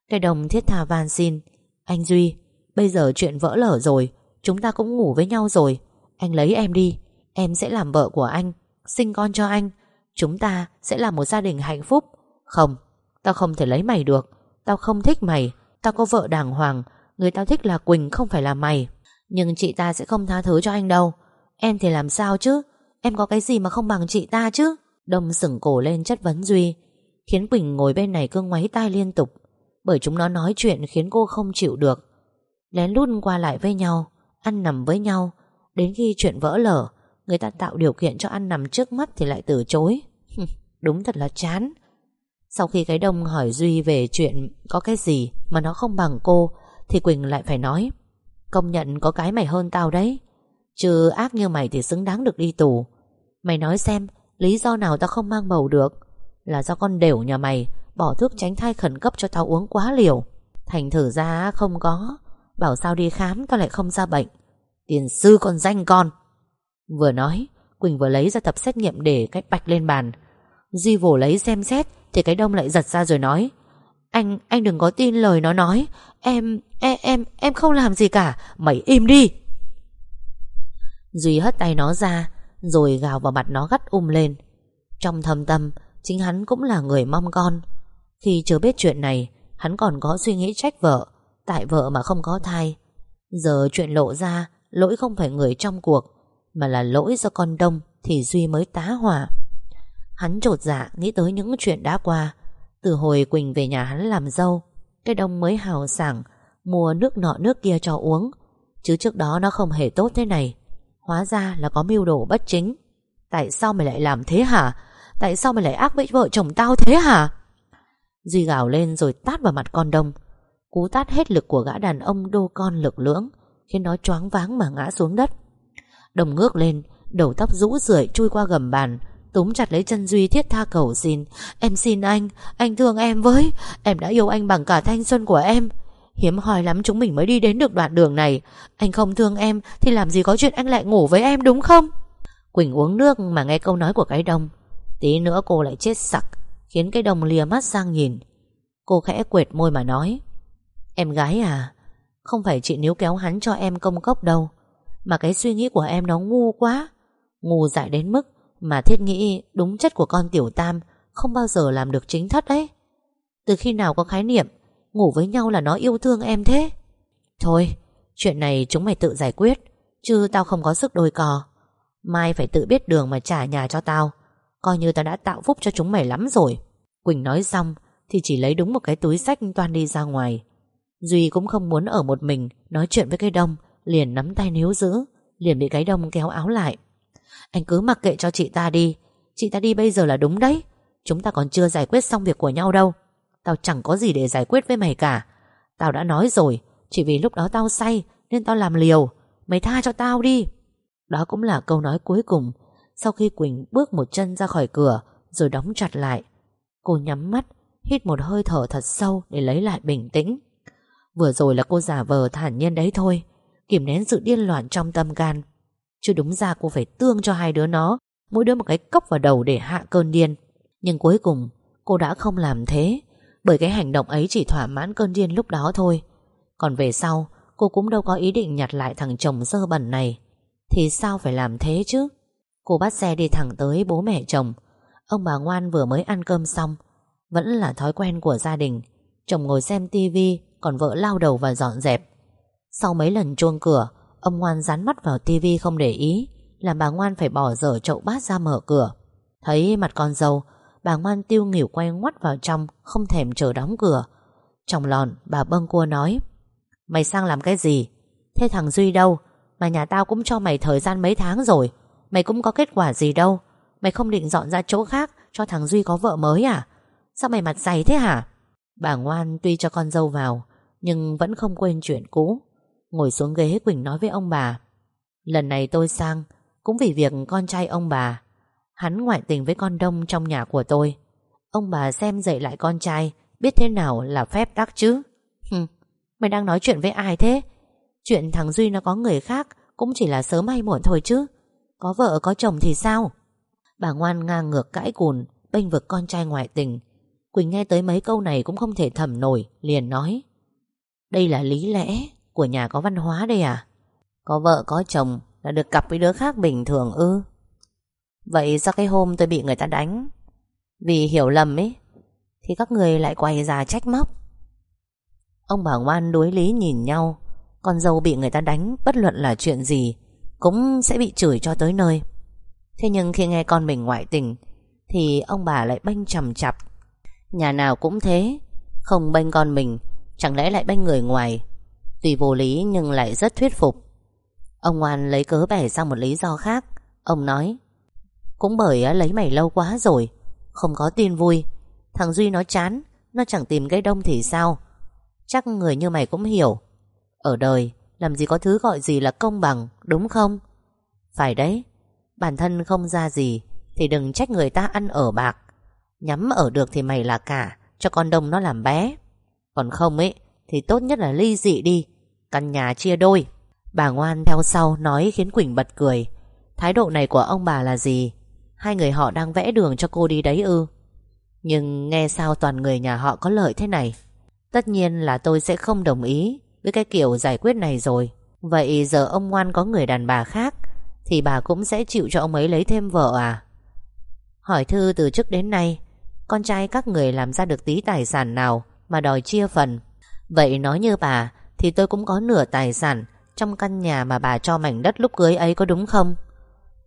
Cái đông thiết tha van xin Anh Duy, bây giờ chuyện vỡ lở rồi Chúng ta cũng ngủ với nhau rồi. Anh lấy em đi Em sẽ làm vợ của anh Sinh con cho anh. Chúng ta sẽ là một gia đình hạnh phúc. Không, tao không thể lấy mày được. Tao không thích mày. Tao có vợ đàng hoàng. Người tao thích là Quỳnh không phải là mày. Nhưng chị ta sẽ không tha thứ cho anh đâu. Em thì làm sao chứ? Em có cái gì mà không bằng chị ta chứ? Đông sừng cổ lên chất vấn Duy Khiến Quỳnh ngồi bên này cứ ngoáy tai liên tục Bởi chúng nó nói chuyện khiến cô không chịu được. Lén lút qua lại với nhau Ăn nằm với nhau. Đến khi chuyện vỡ lở Người ta tạo điều kiện cho ăn nằm trước mắt Thì lại từ chối. Đúng thật là chán. Sau khi cái đông hỏi Duy về chuyện Có cái gì mà nó không bằng cô, Thì Quỳnh lại phải nói, Công nhận có cái mày hơn tao đấy. Chứ ác như mày thì xứng đáng được đi tù. Mày nói xem, Lý do nào tao không mang bầu được? Là do con đều nhà mày Bỏ thuốc tránh thai khẩn cấp cho tao uống quá liều. Thành thử ra không có, Bảo sao đi khám tao lại không ra bệnh. Tiền sư còn danh con. Vừa nói Quỳnh vừa lấy ra tập xét nghiệm để cách bạch lên bàn. Duy vổ lấy xem xét Thì cái đông lại giật ra rồi nói Anh, anh đừng có tin lời nó nói. Em, em, em, em không làm gì cả Mày im đi. Duy hất tay nó ra rồi gào vào mặt nó gắt um lên. Trong thâm tâm Chính hắn cũng là người mong con. Khi chưa biết chuyện này Hắn còn có suy nghĩ trách vợ Tại vợ mà không có thai. Giờ chuyện lộ ra Lỗi không phải người trong cuộc mà là lỗi do con đông Thì Duy mới tá hỏa. Hắn trột dạ nghĩ tới những chuyện đã qua. Từ hồi Quỳnh về nhà hắn làm dâu, Cái đông mới hào sảng, Mua nước nọ nước kia cho uống. Chứ trước đó nó không hề tốt thế này. Hóa ra là có mưu đồ bất chính. Tại sao mày lại làm thế hả? Tại sao mày lại ác với vợ chồng tao thế hả? Duy gào lên rồi tát vào mặt con đông. Cú tát hết lực của gã đàn ông đô con lực lưỡng, Khiến nó choáng váng mà ngã xuống đất. Đồng ngước lên Đầu tóc rũ rượi chui qua gầm bàn Túm chặt lấy chân Duy thiết tha cầu xin. Em xin anh, anh thương em với Em đã yêu anh bằng cả thanh xuân của em. Hiếm hoi lắm chúng mình mới đi đến được đoạn đường này. Anh không thương em Thì làm gì có chuyện anh lại ngủ với em đúng không? Quỳnh uống nước mà nghe câu nói của cái đông. Tí nữa cô lại chết sặc Khiến cái đồng lìa mắt sang nhìn. Cô khẽ quệt môi mà nói Em gái à Không phải chị níu kéo hắn cho em công cốc đâu. Mà cái suy nghĩ của em nó ngu quá. Ngu dại đến mức Mà thiết nghĩ đúng chất của con tiểu tam Không bao giờ làm được chính thất đấy Từ khi nào có khái niệm, Ngủ với nhau là nó yêu thương em thế? Thôi, Chuyện này chúng mày tự giải quyết, Chứ tao không có sức đôi cò. Mai phải tự biết đường mà trả nhà cho tao. Coi như tao đã tạo phúc cho chúng mày lắm rồi. Quỳnh nói xong Thì chỉ lấy đúng một cái túi sách toan đi ra ngoài. Duy cũng không muốn ở một mình Nói chuyện với cái đông. Liền nắm tay níu giữ, Liền bị cái đông kéo áo lại. Anh cứ mặc kệ cho chị ta đi. Chị ta đi bây giờ là đúng đấy. Chúng ta còn chưa giải quyết xong việc của nhau đâu. Tao chẳng có gì để giải quyết với mày cả. Tao đã nói rồi, Chỉ vì lúc đó tao say Nên tao làm liều. Mày tha cho tao đi. Đó cũng là câu nói cuối cùng. Sau khi Quỳnh bước một chân ra khỏi cửa Rồi đóng chặt lại, Cô nhắm mắt, Hít một hơi thở thật sâu để lấy lại bình tĩnh. Vừa rồi là cô giả vờ thản nhiên đấy thôi. Kìm nén sự điên loạn trong tâm gan Chứ đúng ra cô phải tương cho hai đứa nó, Mỗi đứa một cái cốc vào đầu để hạ cơn điên. Nhưng cuối cùng, Cô đã không làm thế, Bởi cái hành động ấy chỉ thỏa mãn cơn điên lúc đó thôi. Còn về sau, Cô cũng đâu có ý định nhặt lại thằng chồng dơ bẩn này. Thì sao phải làm thế chứ? Cô bắt xe đi thẳng tới bố mẹ chồng. Ông bà ngoan vừa mới ăn cơm xong. Vẫn là thói quen của gia đình. Chồng ngồi xem tivi Còn vợ lao đầu và dọn dẹp. Sau mấy lần chuông cửa, Ông ngoan dán mắt vào tivi không để ý Làm bà ngoan phải bỏ dở chậu bát ra mở cửa. Thấy mặt con dâu, Bà ngoan tiêu nghỉu quay ngoắt vào trong, Không thèm chờ đóng cửa. Trong lòn bà bâng cua nói, Mày sang làm cái gì? Thế thằng Duy đâu? Mà nhà tao cũng cho mày thời gian mấy tháng rồi, Mày cũng có kết quả gì đâu? Mày không định dọn ra chỗ khác Cho thằng Duy có vợ mới à? Sao mày mặt dày thế hả? Bà ngoan tuy cho con dâu vào, Nhưng vẫn không quên chuyện cũ. Ngồi xuống ghế Quỳnh nói với ông bà. Lần này tôi sang Cũng vì việc con trai ông bà. Hắn ngoại tình với con đông trong nhà của tôi. Ông bà xem dạy lại con trai Biết thế nào là phép tắc chứ? Hừm, Mày đang nói chuyện với ai thế? Chuyện thằng Duy nó có người khác Cũng chỉ là sớm hay muộn thôi chứ. Có vợ có chồng thì sao? Bà ngoan ngang ngược cãi cùn Bênh vực con trai ngoại tình. Quỳnh nghe tới mấy câu này cũng không thể thầm nổi Liền nói. Đây là lý lẽ của nhà có văn hóa đây à? Có vợ, có chồng, Là được cặp với đứa khác bình thường ư? Vậy sao cái hôm tôi bị người ta đánh, Vì hiểu lầm ấy, Thì các người lại quay ra trách móc. Ông bà ngoan đối lý nhìn nhau, Con dâu bị người ta đánh, Bất luận là chuyện gì, Cũng sẽ bị chửi cho tới nơi. Thế nhưng khi nghe con mình ngoại tình, Thì ông bà lại bênh chầm chập Nhà nào cũng thế, Không bênh con mình, Chẳng lẽ lại bênh người ngoài? Tuy vô lý, nhưng lại rất thuyết phục. Ông ngoan lấy cớ bẻ sang một lý do khác. Ông nói, Cũng bởi à, lấy mày lâu quá rồi, Không có tin vui. Thằng Duy nó chán, Nó chẳng tìm cái đông thì sao? Chắc người như mày cũng hiểu. Ở đời, làm gì có thứ gọi gì là công bằng, Đúng không? Phải đấy, Bản thân không ra gì Thì đừng trách người ta ăn ở bạc. Nhắm ở được thì mày là cả, Cho con đông nó làm bé. Còn không ấy, Thì tốt nhất là ly dị đi Căn nhà chia đôi. Bà ngoan theo sau nói khiến Quỳnh bật cười. Thái độ này của ông bà là gì? Hai người họ đang vẽ đường cho cô đi đấy ư? Nhưng nghe sao toàn người nhà họ có lợi thế này? Tất nhiên là tôi sẽ không đồng ý Với cái kiểu giải quyết này rồi. Vậy giờ ông ngoan có người đàn bà khác, Thì bà cũng sẽ chịu cho ông ấy lấy thêm vợ à? Hỏi Thư từ trước đến nay, Con trai các người làm ra được tí tài sản nào Mà đòi chia phần? Vậy nói như bà thì tôi cũng có nửa tài sản Trong căn nhà mà bà cho mảnh đất lúc cưới ấy, có đúng không?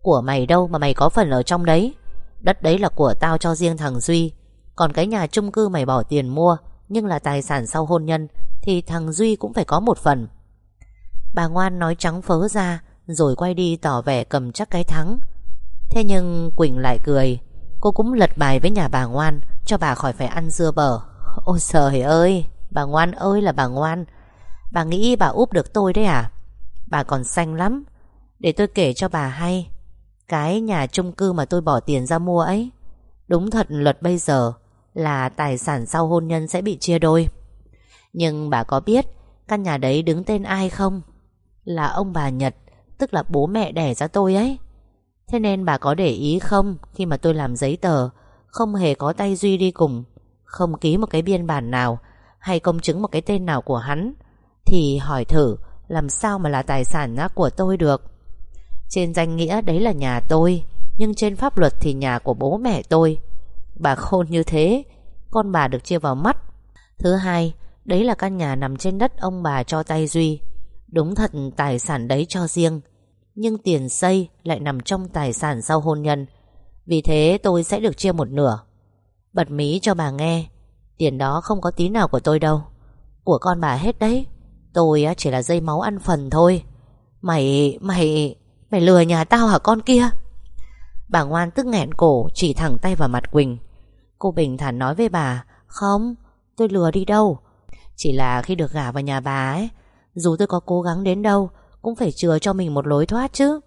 Của mày đâu mà mày có phần ở trong đấy? Đất đấy là của tao cho riêng thằng Duy. Còn cái nhà chung cư mày bỏ tiền mua, Nhưng là tài sản sau hôn nhân, Thì thằng Duy cũng phải có một phần. Bà ngoan nói trắng phớ ra, Rồi quay đi tỏ vẻ cầm chắc cái thắng. Thế nhưng Quỳnh lại cười. Cô cũng lật bài với nhà bà ngoan, Cho bà khỏi phải ăn dưa bở. Ôi trời ơi, Bà ngoan ơi là bà ngoan. Bà nghĩ bà úp được tôi đấy à? Bà còn xanh lắm. Để tôi kể cho bà hay. Cái nhà chung cư mà tôi bỏ tiền ra mua ấy, Đúng thật luật bây giờ Là tài sản sau hôn nhân sẽ bị chia đôi. Nhưng bà có biết Căn nhà đấy đứng tên ai không? Là ông bà Nhật, Tức là bố mẹ đẻ ra tôi ấy. Thế nên bà có để ý không Khi mà tôi làm giấy tờ, Không hề có tay Duy đi cùng, Không ký một cái biên bản nào Hay công chứng một cái tên nào của hắn? Thì hỏi thử, Làm sao mà là tài sản của tôi được? Trên danh nghĩa đấy là nhà tôi, Nhưng trên pháp luật thì nhà của bố mẹ tôi. Bà khôn như thế, Con bà được chia vào mắt. Thứ hai, Đấy là căn nhà nằm trên đất ông bà cho tay Duy. Đúng thật, tài sản đấy cho riêng, Nhưng tiền xây lại nằm trong tài sản sau hôn nhân. Vì thế tôi sẽ được chia một nửa. Bật mí cho bà nghe, Tiền đó không có tí nào của tôi đâu. Của con bà hết đấy. Tôi chỉ là dây máu ăn phần thôi. Mày, mày, mày lừa nhà tao hả con kia? Bà ngoan tức nghẹn cổ Chỉ thẳng tay vào mặt Quỳnh. Cô bình thản nói với bà Không, tôi lừa đi đâu. Chỉ là khi được gả vào nhà bà ấy Dù tôi có cố gắng đến đâu Cũng phải chừa cho mình một lối thoát chứ.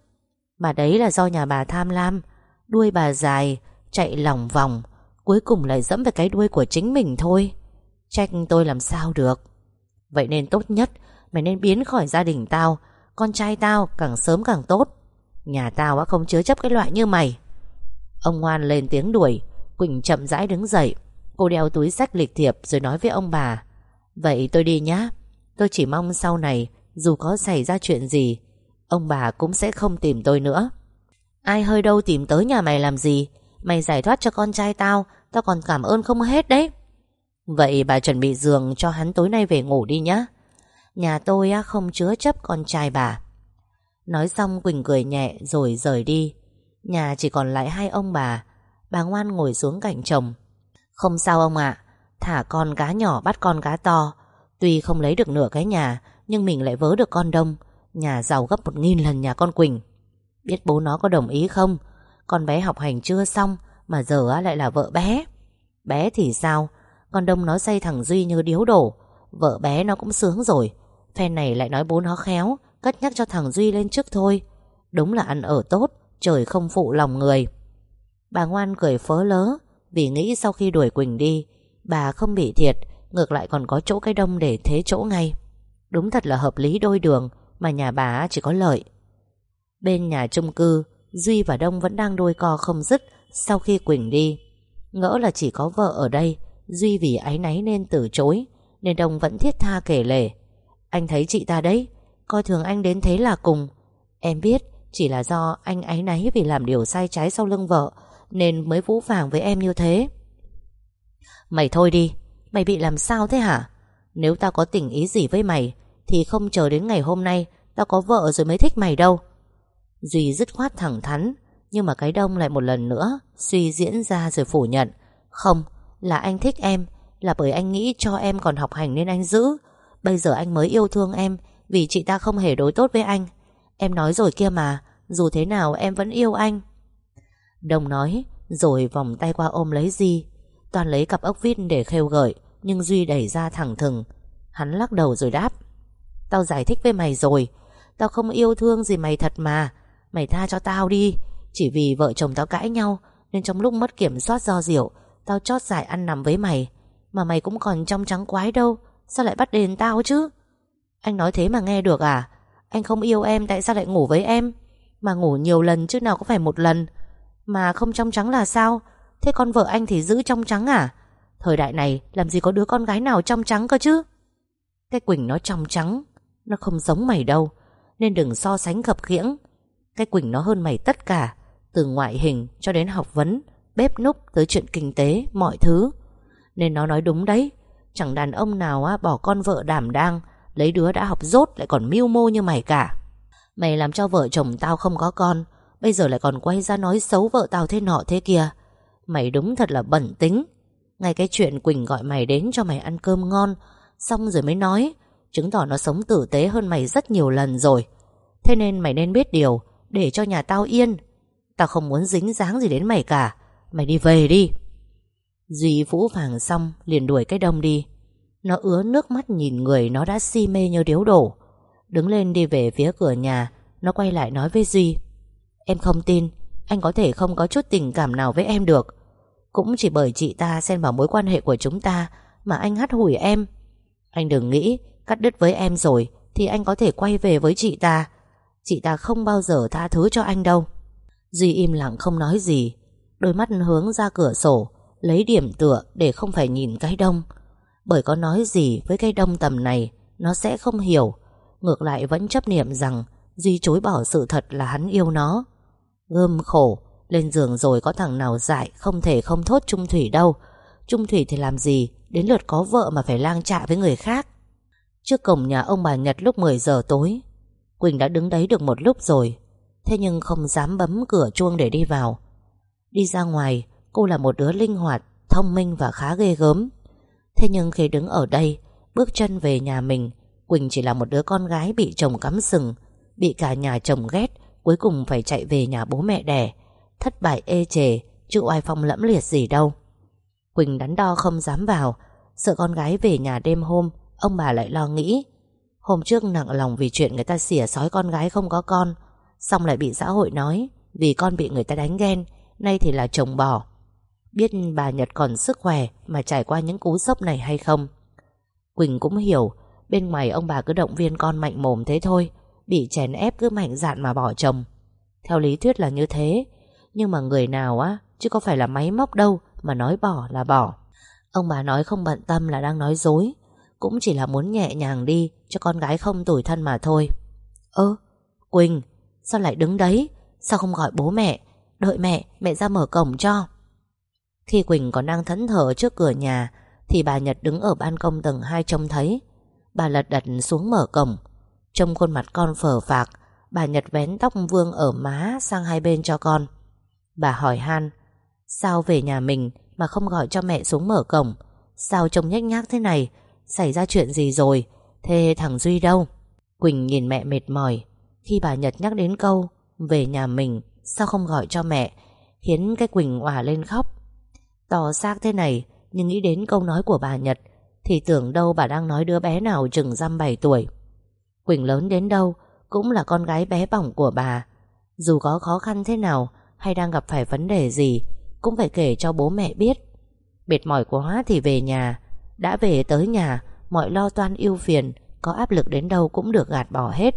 Mà đấy là do nhà bà tham lam Đuôi bà dài Chạy lòng vòng Cuối cùng lại dẫm về cái đuôi của chính mình thôi. Trách tôi làm sao được? Vậy nên tốt nhất, Mày nên biến khỏi gia đình tao. Con trai tao càng sớm càng tốt. Nhà tao á không chứa chấp cái loại như mày. Ông ngoan lên tiếng đuổi, Quỳnh chậm rãi đứng dậy. Cô đeo túi sách lịch thiệp rồi nói với ông bà, Vậy tôi đi nhá. Tôi chỉ mong sau này, Dù có xảy ra chuyện gì, Ông bà cũng sẽ không tìm tôi nữa. Ai hơi đâu tìm tới nhà mày làm gì? Mày giải thoát cho con trai tao Tao còn cảm ơn không hết đấy. Vậy bà chuẩn bị giường cho hắn tối nay về ngủ đi nhá. Nhà tôi á, không chứa chấp con trai bà. Nói xong Quỳnh cười nhẹ rồi rời đi. Nhà chỉ còn lại hai ông bà. Bà ngoan ngồi xuống cạnh chồng. Không sao ông ạ. Thả con cá nhỏ bắt con cá to. Tuy không lấy được nửa cái nhà, Nhưng mình lại vớ được con đông. Nhà giàu gấp một nghìn lần nhà con Quỳnh. Biết bố nó có đồng ý không? Con bé học hành chưa xong, Mà giờ lại là vợ bé. Bé thì sao? Con đông nó say thằng Duy như điếu đổ. Vợ bé nó cũng sướng rồi. Phen này lại nói bố nó khéo, Cất nhắc cho thằng Duy lên trước thôi. Đúng là ăn ở tốt, Trời không phụ lòng người. Bà ngoan cười phớ lớ, Vì nghĩ sau khi đuổi Quỳnh đi, Bà không bị thiệt, Ngược lại còn có chỗ cái đông để thế chỗ ngay. Đúng thật là hợp lý đôi đường, Mà nhà bà chỉ có lợi. Bên nhà chung cư, Duy và Đông vẫn đang đôi co không dứt Sau khi Quỳnh đi. Ngỡ là chỉ có vợ ở đây Duy vì áy náy nên từ chối Nên Đông vẫn thiết tha kể lể. Anh thấy chị ta đấy Coi thường anh đến thế là cùng. Em biết chỉ là do anh áy náy Vì làm điều sai trái sau lưng vợ Nên mới vũ phàng với em như thế. Mày thôi đi Mày bị làm sao thế hả? Nếu tao có tình ý gì với mày Thì không chờ đến ngày hôm nay Tao có vợ rồi mới thích mày đâu. Duy dứt khoát thẳng thắn Nhưng mà cái đông lại một lần nữa Suy diễn ra rồi phủ nhận. Không, là anh thích em, Là bởi anh nghĩ cho em còn học hành nên anh giữ. Bây giờ anh mới yêu thương em, Vì chị ta không hề đối tốt với anh. Em nói rồi kia mà, Dù thế nào em vẫn yêu anh. Đồng nói, Rồi vòng tay qua ôm lấy Di. Toàn lấy cặp ốc vít để khêu gợi, Nhưng Duy đẩy ra thẳng thừng. Hắn lắc đầu rồi đáp, Tao giải thích với mày rồi. Tao không yêu thương gì mày thật mà. Mày tha cho tao đi. Chỉ vì vợ chồng tao cãi nhau, Nên trong lúc mất kiểm soát do rượu Tao chót giải ăn nằm với mày, Mà mày cũng còn trong trắng quái đâu. Sao lại bắt đền tao chứ? Anh nói thế mà nghe được à? Anh không yêu em, tại sao lại ngủ với em? Mà ngủ nhiều lần chứ nào có phải một lần? Mà không trong trắng là sao? Thế con vợ anh thì giữ trong trắng à? Thời đại này, làm gì có đứa con gái nào trong trắng cơ chứ? Cái Quỳnh nó trong trắng, Nó không giống mày đâu. Nên đừng so sánh khập khiễng. Cái Quỳnh nó hơn mày tất cả, Từ ngoại hình cho đến học vấn Bếp núc tới chuyện kinh tế Mọi thứ. Nên nó nói đúng đấy Chẳng đàn ông nào á, bỏ con vợ đảm đang Lấy đứa đã học dốt lại còn mưu mô như mày cả. Mày làm cho vợ chồng tao không có con Bây giờ lại còn quay ra nói xấu vợ tao thế nọ thế kia. Mày đúng thật là bẩn tính. Ngay cái chuyện Quỳnh gọi mày đến cho mày ăn cơm ngon Xong rồi mới nói Chứng tỏ nó sống tử tế hơn mày rất nhiều lần rồi. Thế nên mày nên biết điều Để cho nhà tao yên. Tao không muốn dính dáng gì đến mày cả. Mày đi về đi. Duy phũ phàng xong, liền đuổi cái đông đi. Nó ứa nước mắt nhìn người Nó đã si mê như điếu đổ. Đứng lên đi về phía cửa nhà, Nó quay lại nói với Duy, Em không tin, Anh có thể không có chút tình cảm nào với em được. Cũng chỉ bởi chị ta xen vào mối quan hệ của chúng ta Mà anh hắt hủi em. Anh đừng nghĩ Cắt đứt với em rồi Thì anh có thể quay về với chị ta. Chị ta không bao giờ tha thứ cho anh đâu. Duy im lặng không nói gì. Đôi mắt hướng ra cửa sổ, Lấy điểm tựa để không phải nhìn cái đông. Bởi có nói gì với cái đông tầm này, Nó sẽ không hiểu. Ngược lại vẫn chấp niệm rằng Duy chối bỏ sự thật là hắn yêu nó. Gơm khổ, Lên giường rồi có thằng nào dại Không thể không thốt Trung Thủy đâu. Trung Thủy thì làm gì, Đến lượt có vợ mà phải lang trạ với người khác. Trước cổng nhà ông bà Nhật lúc 10 giờ tối, Quỳnh đã đứng đấy được một lúc rồi. Thế nhưng không dám bấm cửa chuông để đi vào. Đi ra ngoài, Cô là một đứa linh hoạt, Thông minh và khá ghê gớm. Thế nhưng khi đứng ở đây, Bước chân về nhà mình, Quỳnh chỉ là một đứa con gái bị chồng cắm sừng, Bị cả nhà chồng ghét, Cuối cùng phải chạy về nhà bố mẹ đẻ. Thất bại ê chề, Chứ oai phong lẫm liệt gì đâu. Quỳnh đắn đo không dám vào, Sợ con gái về nhà đêm hôm, Ông bà lại lo nghĩ. Hôm trước nặng lòng vì chuyện người ta xỉa sói con gái không có con, Xong lại bị xã hội nói Vì con bị người ta đánh ghen Nay thì là chồng bỏ Biết bà Nhật còn sức khỏe Mà trải qua những cú sốc này hay không? Quỳnh cũng hiểu, Bên ngoài ông bà cứ động viên con mạnh mồm thế thôi, Bị chèn ép cứ mạnh dạn mà bỏ chồng. Theo lý thuyết là như thế, Nhưng mà người nào á, Chứ có phải là máy móc đâu Mà nói bỏ là bỏ. Ông bà nói không bận tâm là đang nói dối, Cũng chỉ là muốn nhẹ nhàng đi, Cho con gái không tủi thân mà thôi. Ơ, Quỳnh, Sao lại đứng đấy? Sao không gọi bố mẹ? Đợi mẹ Mẹ ra mở cổng cho. Khi Quỳnh còn đang thẫn thờ trước cửa nhà, Thì bà Nhật đứng ở ban công tầng 2 trông thấy. Bà lật đật xuống mở cổng. Trông khuôn mặt con phở phạc, Bà Nhật vén tóc vương ở má sang hai bên cho con. Bà hỏi han, Sao về nhà mình mà không gọi cho mẹ xuống mở cổng? Sao trông nhếch nhác thế này? Xảy ra chuyện gì rồi? Thế thằng Duy đâu? Quỳnh nhìn mẹ mệt mỏi. Khi bà Nhật nhắc đến câu Về nhà mình sao không gọi cho mẹ? Khiến cái Quỳnh òa lên khóc. Tỏ xác thế này, Nhưng nghĩ đến câu nói của bà Nhật, Thì tưởng đâu bà đang nói đứa bé nào chừng răm 7 tuổi. Quỳnh lớn đến đâu Cũng là con gái bé bỏng của bà. Dù có khó khăn thế nào, Hay đang gặp phải vấn đề gì, Cũng phải kể cho bố mẹ biết. Mệt mỏi quá thì về nhà. Đã về tới nhà, Mọi lo toan yêu phiền, Có áp lực đến đâu cũng được gạt bỏ hết.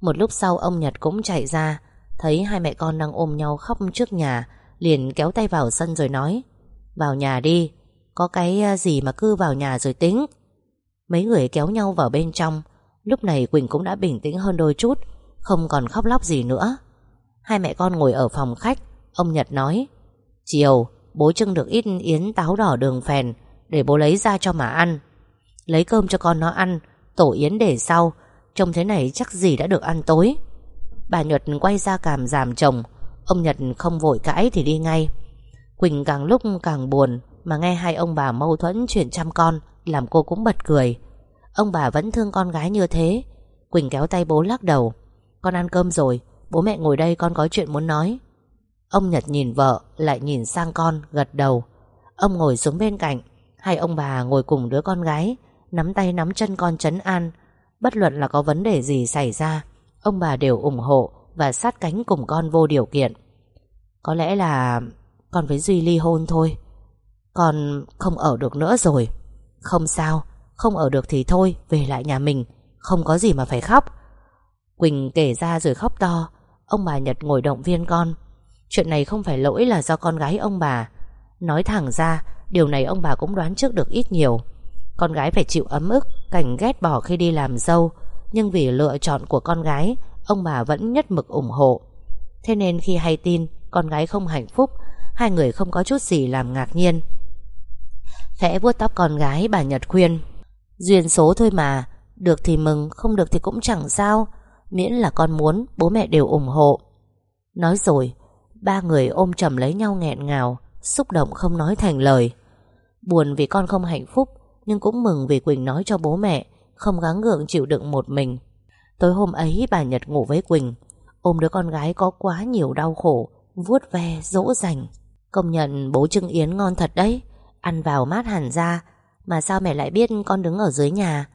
Một lúc sau ông Nhật cũng chạy ra Thấy hai mẹ con đang ôm nhau khóc trước nhà, Liền kéo tay vào sân rồi nói, Vào nhà đi, Có cái à, gì mà cứ vào nhà rồi tính. Mấy người kéo nhau vào bên trong, Lúc này Quỳnh cũng đã bình tĩnh hơn đôi chút, Không còn khóc lóc gì nữa. Hai mẹ con ngồi ở phòng khách, Ông Nhật nói, Chiều, bố trưng được ít yến táo đỏ đường phèn, Để bố lấy ra cho mà ăn. Lấy cơm cho con nó ăn, Tổ yến để sau, Trông thế này chắc gì đã được ăn tối. Bà Nhật quay ra cảm giảm chồng. Ông Nhật không vội cãi thì đi ngay. Quỳnh càng lúc càng buồn, Mà nghe hai ông bà mâu thuẫn chuyện chăm con, Làm cô cũng bật cười. Ông bà vẫn thương con gái như thế. Quỳnh kéo tay bố lắc đầu. Con ăn cơm rồi, Bố mẹ ngồi đây con có chuyện muốn nói. Ông Nhật nhìn vợ, Lại nhìn sang con, gật đầu. Ông ngồi xuống bên cạnh. Hai ông bà ngồi cùng đứa con gái, Nắm tay nắm chân con chấn an. Bất luận là có vấn đề gì xảy ra Ông bà đều ủng hộ Và sát cánh cùng con vô điều kiện. Có lẽ là Con với Duy ly hôn thôi. Con không ở được nữa rồi. Không sao, Không ở được thì thôi, Về lại nhà mình. Không có gì mà phải khóc. Quỳnh kể ra rồi khóc to. Ông bà Nhật ngồi động viên con. Chuyện này không phải lỗi là do con gái ông bà. Nói thẳng ra, Điều này ông bà cũng đoán trước được ít nhiều. Con gái phải chịu ấm ức Cảnh ghét bỏ khi đi làm dâu. Nhưng vì lựa chọn của con gái, Ông bà vẫn nhất mực ủng hộ. Thế nên khi hay tin Con gái không hạnh phúc, Hai người không có chút gì làm ngạc nhiên. Khẽ vuốt tóc con gái bà Nhật khuyên. Duyên số thôi mà, Được thì mừng, Không được thì cũng chẳng sao, Miễn là con muốn, Bố mẹ đều ủng hộ. Nói rồi, Ba người ôm chầm lấy nhau nghẹn ngào, Xúc động không nói thành lời. Buồn vì con không hạnh phúc, Nhưng cũng mừng vì Quỳnh nói cho bố mẹ không gắng gượng chịu đựng một mình. Tối hôm ấy bà Nhật ngủ với Quỳnh. Ôm đứa con gái có quá nhiều đau khổ vuốt ve, dỗ dành. Công nhận bố trưng yến ngon thật đấy Ăn vào mát hẳn ra. Mà sao mẹ lại biết con đứng ở dưới nhà?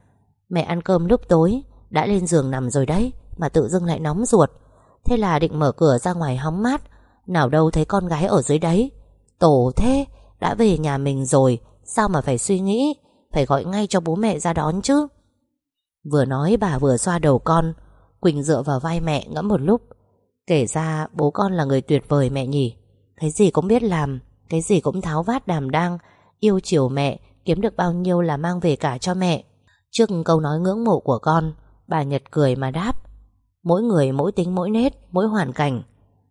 Mẹ ăn cơm lúc tối Đã lên giường nằm rồi đấy Mà tự dưng lại nóng ruột. Thế là định mở cửa ra ngoài hóng mát. Nào đâu thấy con gái ở dưới đấy. Tổ thế Đã về nhà mình rồi Sao mà phải suy nghĩ? Phải gọi ngay cho bố mẹ ra đón chứ. Vừa nói bà vừa xoa đầu con, Quỳnh dựa vào vai mẹ ngẫm một lúc. Kể ra bố con là người tuyệt vời mẹ nhỉ. Cái gì cũng biết làm, Cái gì cũng tháo vát đàm đang, Yêu chiều mẹ, Kiếm được bao nhiêu là mang về cả cho mẹ. Trước câu nói ngưỡng mộ của con, Bà Nhật cười mà đáp, Mỗi người mỗi tính mỗi nết, Mỗi hoàn cảnh.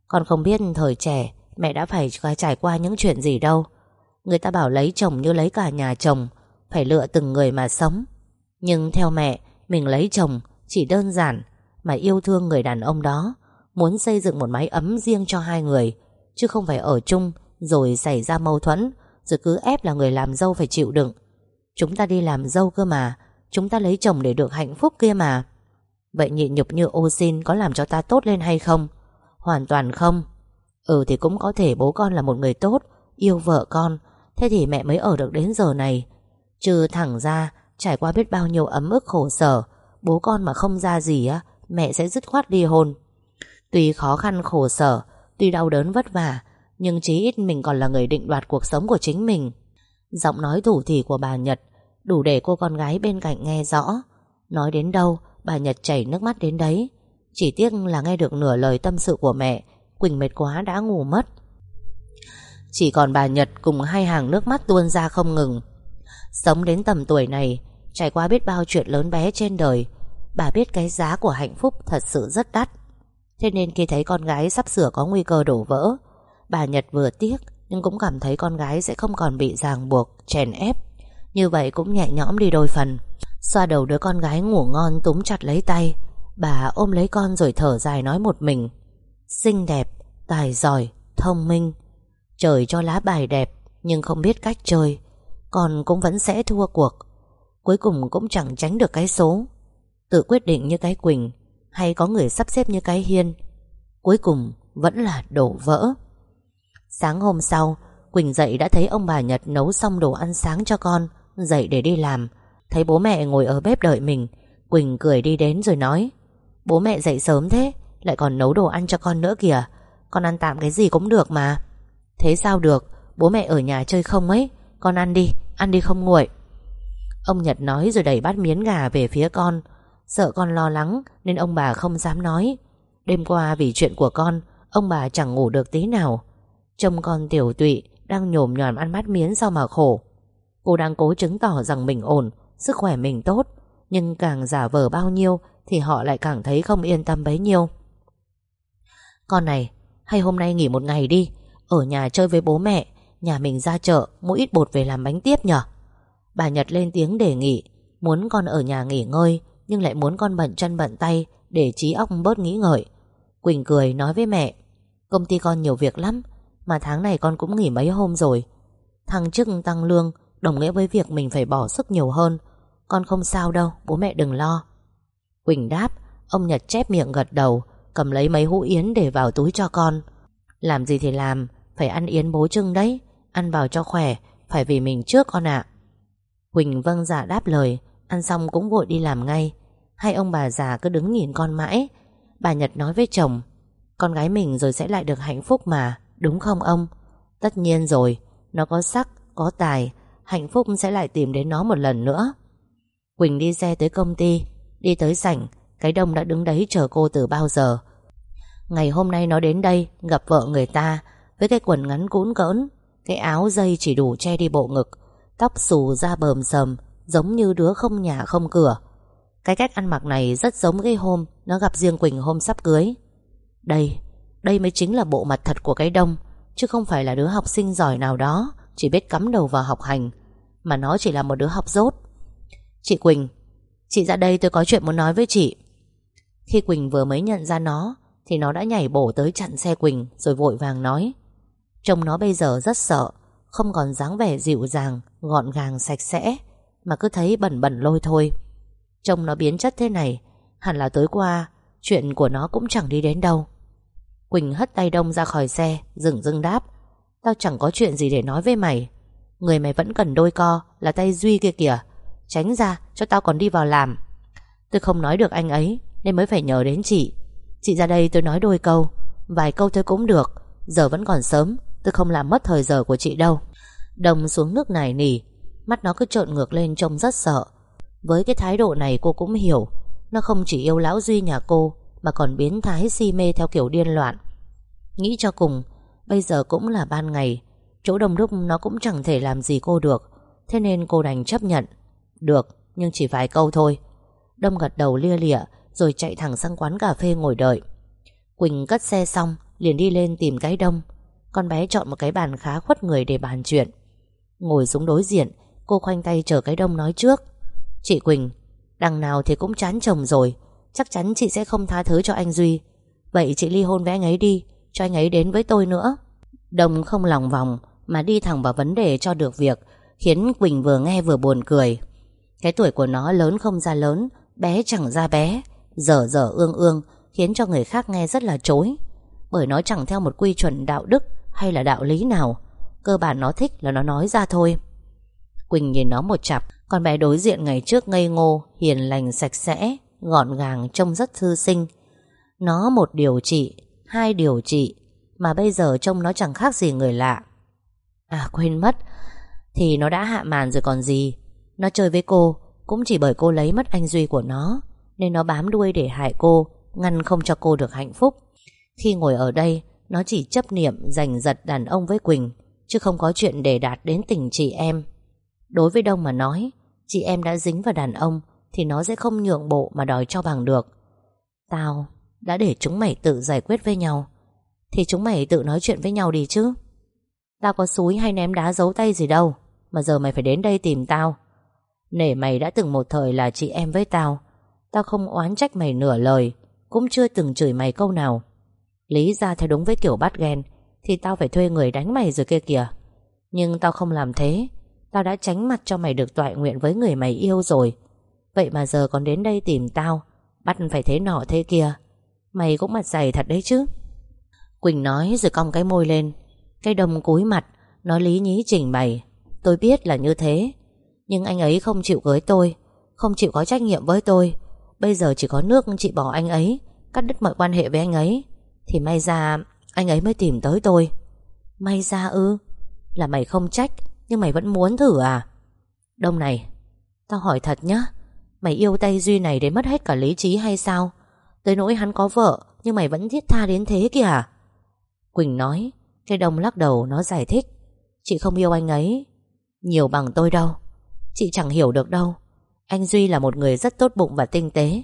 Con không biết thời trẻ, Mẹ đã phải trải qua những chuyện gì đâu. Người ta bảo lấy chồng như lấy cả nhà chồng, Phải lựa từng người mà sống. Nhưng theo mẹ mình lấy chồng, chỉ đơn giản Mà yêu thương người đàn ông đó, Muốn xây dựng một mái ấm riêng cho hai người, Chứ không phải ở chung Rồi xảy ra mâu thuẫn, Rồi cứ ép là người làm dâu phải chịu đựng. Chúng ta đi làm dâu cơ mà, Chúng ta lấy chồng để được hạnh phúc kia mà. Vậy nhịn nhục như ô xin Có làm cho ta tốt lên hay không? Hoàn toàn không. Ừ thì cũng có thể bố con là một người tốt, Yêu vợ con, Thế thì mẹ mới ở được đến giờ này. Chứ thẳng ra Trải qua biết bao nhiêu ấm ức khổ sở, Bố con mà không ra gì á, Mẹ sẽ dứt khoát ly hôn. Tuy khó khăn khổ sở, Tuy đau đớn vất vả, Nhưng chí ít mình còn là người định đoạt cuộc sống của chính mình. Giọng nói thủ thỉ của bà Nhật Đủ để cô con gái bên cạnh nghe rõ. Nói đến đâu, Bà Nhật chảy nước mắt đến đấy. Chỉ tiếc là nghe được nửa lời tâm sự của mẹ, Quỳnh mệt quá đã ngủ mất. Chỉ còn bà Nhật cùng hai hàng nước mắt tuôn ra không ngừng. Sống đến tầm tuổi này Trải qua biết bao chuyện lớn bé trên đời Bà biết cái giá của hạnh phúc thật sự rất đắt. Thế nên khi thấy con gái sắp sửa có nguy cơ đổ vỡ Bà Nhật vừa tiếc Nhưng cũng cảm thấy con gái sẽ không còn bị ràng buộc Chèn ép. Như vậy cũng nhẹ nhõm đi đôi phần. Xoa đầu đứa con gái ngủ ngon túm chặt lấy tay Bà ôm lấy con rồi thở dài nói một mình. Xinh đẹp, tài giỏi, thông minh. Trời cho lá bài đẹp Nhưng không biết cách chơi Con cũng vẫn sẽ thua cuộc. Cuối cùng cũng chẳng tránh được cái số. Tự quyết định như cái Quỳnh, Hay có người sắp xếp như cái Hiên, Cuối cùng vẫn là đổ vỡ. Sáng hôm sau, Quỳnh dậy đã thấy ông bà Nhật nấu xong đồ ăn sáng cho con, Dậy để đi làm. Thấy bố mẹ ngồi ở bếp đợi mình, Quỳnh cười đi đến rồi nói, Bố mẹ dậy sớm thế, Lại còn nấu đồ ăn cho con nữa kìa, Con ăn tạm cái gì cũng được mà. Thế sao được, Bố mẹ ở nhà chơi không ấy, Con ăn đi Ăn đi không nguội. Ông Nhật nói rồi đẩy bát miến gà về phía con. Sợ con lo lắng Nên ông bà không dám nói. Đêm qua vì chuyện của con, Ông bà chẳng ngủ được tí nào. Trông con tiểu tụy Đang nhổm nhòm ăn bát miến sao mà khổ. Cô đang cố chứng tỏ rằng mình ổn, Sức khỏe mình tốt, Nhưng càng giả vờ bao nhiêu Thì họ lại càng thấy không yên tâm bấy nhiêu. Con này, Hay hôm nay nghỉ một ngày đi. Ở nhà chơi với bố mẹ, Nhà mình ra chợ, mua ít bột về làm bánh tiếp nhở? Bà Nhật lên tiếng đề nghị, Muốn con ở nhà nghỉ ngơi, Nhưng lại muốn con bận chân bận tay Để trí óc bớt nghĩ ngợi. Quỳnh cười nói với mẹ, Công ty con nhiều việc lắm, Mà tháng này con cũng nghỉ mấy hôm rồi. Thăng chức tăng lương, Đồng nghĩa với việc mình phải bỏ sức nhiều hơn. Con không sao đâu, Bố mẹ đừng lo. Quỳnh đáp, Ông Nhật chép miệng gật đầu, Cầm lấy mấy hũ yến để vào túi cho con. Làm gì thì làm, Phải ăn yến bố trưng đấy, Ăn vào cho khỏe, Phải vì mình trước con ạ. Quỳnh vâng giả đáp lời Ăn xong cũng vội đi làm ngay. Hai ông bà già cứ đứng nhìn con mãi. Bà Nhật nói với chồng Con gái mình rồi sẽ lại được hạnh phúc mà Đúng không ông? Tất nhiên rồi Nó có sắc, có tài Hạnh phúc sẽ lại tìm đến nó một lần nữa. Quỳnh đi xe tới công ty Đi tới sảnh Cái đông đã đứng đấy chờ cô từ bao giờ. Ngày hôm nay nó đến đây Gặp vợ người ta Với cái quần ngắn cũn cỡn Cái áo dây chỉ đủ che đi bộ ngực Tóc xù ra bờm sầm Giống như đứa không nhà không cửa. Cái cách ăn mặc này rất giống cái hôm Nó gặp riêng Quỳnh hôm sắp cưới. Đây Đây mới chính là bộ mặt thật của cái đông, Chứ không phải là đứa học sinh giỏi nào đó, Chỉ biết cắm đầu vào học hành, Mà nó chỉ là một đứa học dốt. Chị Quỳnh, Chị ra đây tôi có chuyện muốn nói với chị. Khi Quỳnh vừa mới nhận ra nó, Thì nó đã nhảy bổ tới chặn xe Quỳnh, Rồi vội vàng nói. Trông nó bây giờ rất sợ không còn dáng vẻ dịu dàng, Gọn gàng, sạch sẽ, Mà cứ thấy bẩn bẩn lôi thôi. Trông nó biến chất thế này, Hẳn là tối qua, Chuyện của nó cũng chẳng đi đến đâu. Quỳnh hất tay đông ra khỏi xe, Dừng dưng đáp, Tao chẳng có chuyện gì để nói với mày. Người mày vẫn cần đôi co Là tay Duy kia kìa. Tránh ra, cho tao còn đi vào làm. Tôi không nói được anh ấy, Nên mới phải nhờ đến chị. Chị ra đây tôi nói đôi câu, Vài câu thôi cũng được, Giờ vẫn còn sớm. Tôi không làm mất thời giờ của chị đâu. Đồng xuống nước này nỉ Mắt nó cứ trộn ngược lên trông rất sợ. Với cái thái độ này cô cũng hiểu Nó không chỉ yêu lão Duy nhà cô Mà còn biến thái si mê theo kiểu điên loạn. Nghĩ cho cùng Bây giờ cũng là ban ngày Chỗ đông đúc nó cũng chẳng thể làm gì cô được Thế nên cô đành chấp nhận. Được, Nhưng chỉ vài câu thôi. Đông gật đầu lia lịa Rồi chạy thẳng sang quán cà phê ngồi đợi. Quỳnh cất xe xong Liền đi lên tìm cái đông. Con bé chọn một cái bàn khá khuất người để bàn chuyện. Ngồi xuống đối diện, Cô khoanh tay chờ cái đông nói trước. Chị Quỳnh, Đằng nào thì cũng chán chồng rồi, Chắc chắn chị sẽ không tha thứ cho anh Duy. Vậy chị ly hôn với anh ấy đi, Cho anh ấy đến với tôi nữa. Đông không lòng vòng, Mà đi thẳng vào vấn đề cho được việc, Khiến Quỳnh vừa nghe vừa buồn cười. Cái tuổi của nó lớn không ra lớn, Bé chẳng ra bé. Dở dở ương ương, Khiến cho người khác nghe rất là chối. Bởi nó chẳng theo một quy chuẩn đạo đức hay là đạo lý nào? Cơ bản nó thích là nó nói ra thôi. Quỳnh nhìn nó một chặp, Con bé đối diện ngày trước ngây ngô, Hiền lành, sạch sẽ, Gọn gàng, trông rất thư sinh. Nó một điều trị, Hai điều trị, Mà bây giờ trông nó chẳng khác gì người lạ. À quên mất, Thì nó đã hạ màn rồi còn gì? Nó chơi với cô, Cũng chỉ bởi cô lấy mất anh Duy của nó, Nên nó bám đuôi để hại cô, Ngăn không cho cô được hạnh phúc. Khi ngồi ở đây nó chỉ chấp niệm giành giật đàn ông với Quỳnh, Chứ không có chuyện để đạt đến tình chị em. Đối với Đông mà nói, Chị em đã dính vào đàn ông Thì nó sẽ không nhượng bộ mà đòi cho bằng được. Tao đã để chúng mày tự giải quyết với nhau, Thì chúng mày tự nói chuyện với nhau đi chứ. Tao có xúi hay ném đá giấu tay gì đâu, Mà giờ mày phải đến đây tìm tao. Nể mày đã từng một thời là chị em với tao Tao không oán trách mày nửa lời, Cũng chưa từng chửi mày câu nào. Lý ra theo đúng với kiểu bắt ghen, Thì tao phải thuê người đánh mày rồi kia kìa. Nhưng tao không làm thế. Tao đã tránh mặt cho mày được tọa nguyện với người mày yêu rồi. Vậy mà giờ còn đến đây tìm tao, Bắt phải thế nọ thế kia. Mày cũng mặt dày thật đấy chứ. Quỳnh nói rồi cong cái môi lên. Cái đồng cúi mặt Nói lý nhí chỉnh mày. Tôi biết là như thế. Nhưng anh ấy không chịu cưới tôi, Không chịu có trách nhiệm với tôi. Bây giờ chỉ có nước chị bỏ anh ấy, Cắt đứt mọi quan hệ với anh ấy. Thì may ra anh ấy mới tìm tới tôi. May ra ư? Là mày không trách Nhưng mày vẫn muốn thử à? Đông này Tao hỏi thật nhá. Mày yêu tay Duy này để mất hết cả lý trí hay sao? Tới nỗi hắn có vợ Nhưng mày vẫn thiết tha đến thế kìa. Quỳnh nói Cái đông lắc đầu nó giải thích. Chị không yêu anh ấy Nhiều bằng tôi đâu. Chị chẳng hiểu được đâu. Anh Duy là một người rất tốt bụng và tinh tế.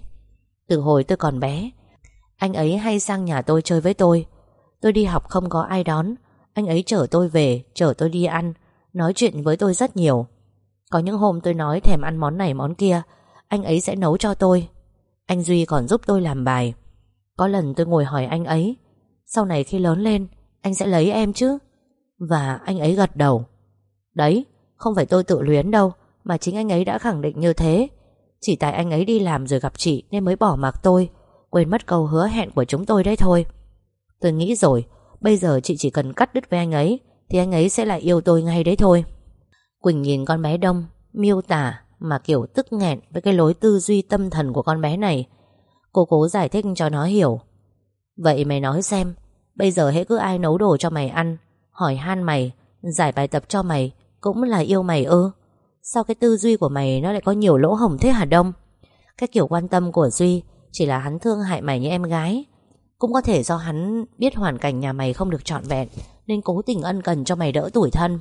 Từ hồi tôi còn bé anh ấy hay sang nhà tôi chơi với tôi. Tôi đi học không có ai đón. Anh ấy chở tôi về, Chở tôi đi ăn, Nói chuyện với tôi rất nhiều. Có những hôm tôi nói thèm ăn món này món kia, Anh ấy sẽ nấu cho tôi. Anh Duy còn giúp tôi làm bài. Có lần tôi ngồi hỏi anh ấy, Sau này khi lớn lên, Anh sẽ lấy em chứ? Và anh ấy gật đầu. Đấy, không phải tôi tự luyến đâu, Mà chính anh ấy đã khẳng định như thế. Chỉ tại anh ấy đi làm rồi gặp chị Nên mới bỏ mặc tôi. Quên mất câu hứa hẹn của chúng tôi đấy thôi. Tôi nghĩ rồi, Bây giờ chị chỉ cần cắt đứt với anh ấy, Thì anh ấy sẽ lại yêu tôi ngay đấy thôi. Quỳnh nhìn con bé Đông, Miêu tả mà kiểu tức nghẹn Với cái lối tư duy tâm thần của con bé này. Cô cố giải thích cho nó hiểu. Vậy mày nói xem, Bây giờ hễ cứ ai nấu đồ cho mày ăn, Hỏi han mày, Giải bài tập cho mày, Cũng là yêu mày ư? Sao cái tư duy của mày nó lại có nhiều lỗ hổng thế hả Đông? Cái kiểu quan tâm của Duy chỉ là hắn thương hại mày như em gái. Cũng có thể do hắn biết hoàn cảnh nhà mày không được trọn vẹn, Nên cố tình ân cần cho mày đỡ tuổi thân.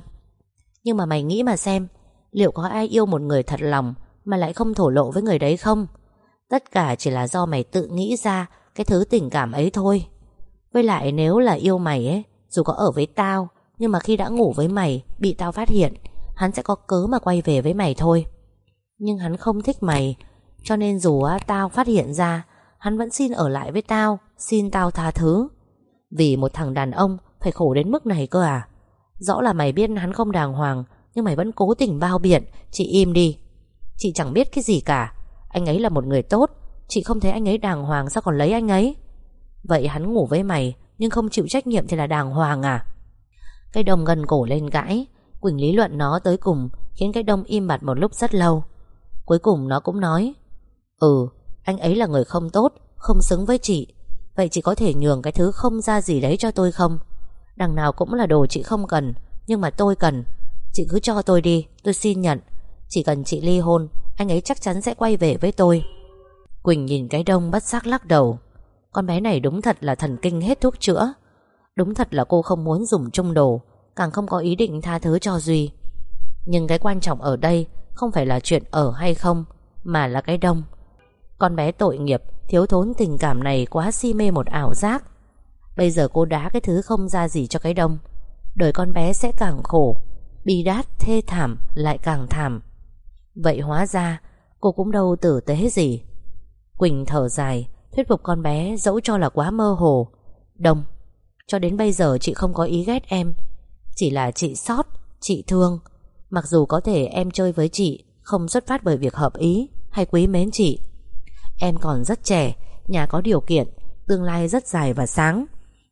Nhưng mà mày nghĩ mà xem, Liệu có ai yêu một người thật lòng Mà lại không thổ lộ với người đấy không? Tất cả chỉ là do mày tự nghĩ ra Cái thứ tình cảm ấy thôi. Với lại nếu là yêu mày ấy, Dù có ở với tao, Nhưng mà khi đã ngủ với mày, Bị tao phát hiện, Hắn sẽ có cớ mà quay về với mày thôi. Nhưng hắn không thích mày cho nên dù tao phát hiện ra, Hắn vẫn xin ở lại với tao, Xin tao tha thứ. Vì một thằng đàn ông, phải khổ đến mức này cơ à. Rõ là mày biết hắn không đàng hoàng, Nhưng mày vẫn cố tình bao biện, Chị im đi. Chị chẳng biết cái gì cả. Anh ấy là một người tốt, Chị không thấy anh ấy đàng hoàng sao còn lấy anh ấy? Vậy hắn ngủ với mày, Nhưng không chịu trách nhiệm thì là đàng hoàng à? Cái đồng gần cổ lên gãi, Quỳnh lý luận nó tới cùng, Khiến cái đông im bặt một lúc rất lâu. Cuối cùng nó cũng nói Ừ anh ấy là người không tốt, Không xứng với chị. Vậy chị có thể nhường cái thứ không ra gì đấy cho tôi không? Đằng nào cũng là đồ chị không cần, Nhưng mà tôi cần. Chị cứ cho tôi đi, Tôi xin nhận. Chỉ cần chị ly hôn, Anh ấy chắc chắn sẽ quay về với tôi. Quỳnh nhìn cái đông bất giác lắc đầu. Con bé này đúng thật là thần kinh hết thuốc chữa. Đúng thật là cô không muốn dùng chung đồ, Càng không có ý định tha thứ cho Duy. Nhưng cái quan trọng ở đây Không phải là chuyện ở hay không, Mà là cái đông. Con bé tội nghiệp Thiếu thốn tình cảm này quá si mê một ảo giác. Bây giờ cô đá cái thứ không ra gì cho cái đông. Đời con bé sẽ càng khổ Bi đát, thê thảm Lại càng thảm. Vậy hóa ra cô cũng đâu tử tế gì. Quỳnh thở dài Thuyết phục con bé dẫu cho là quá mơ hồ. Đông Cho đến bây giờ chị không có ý ghét em. Chỉ là chị sót, chị thương. Mặc dù có thể em chơi với chị Không xuất phát bởi việc hợp ý Hay quý mến chị Em còn rất trẻ, Nhà có điều kiện, Tương lai rất dài và sáng.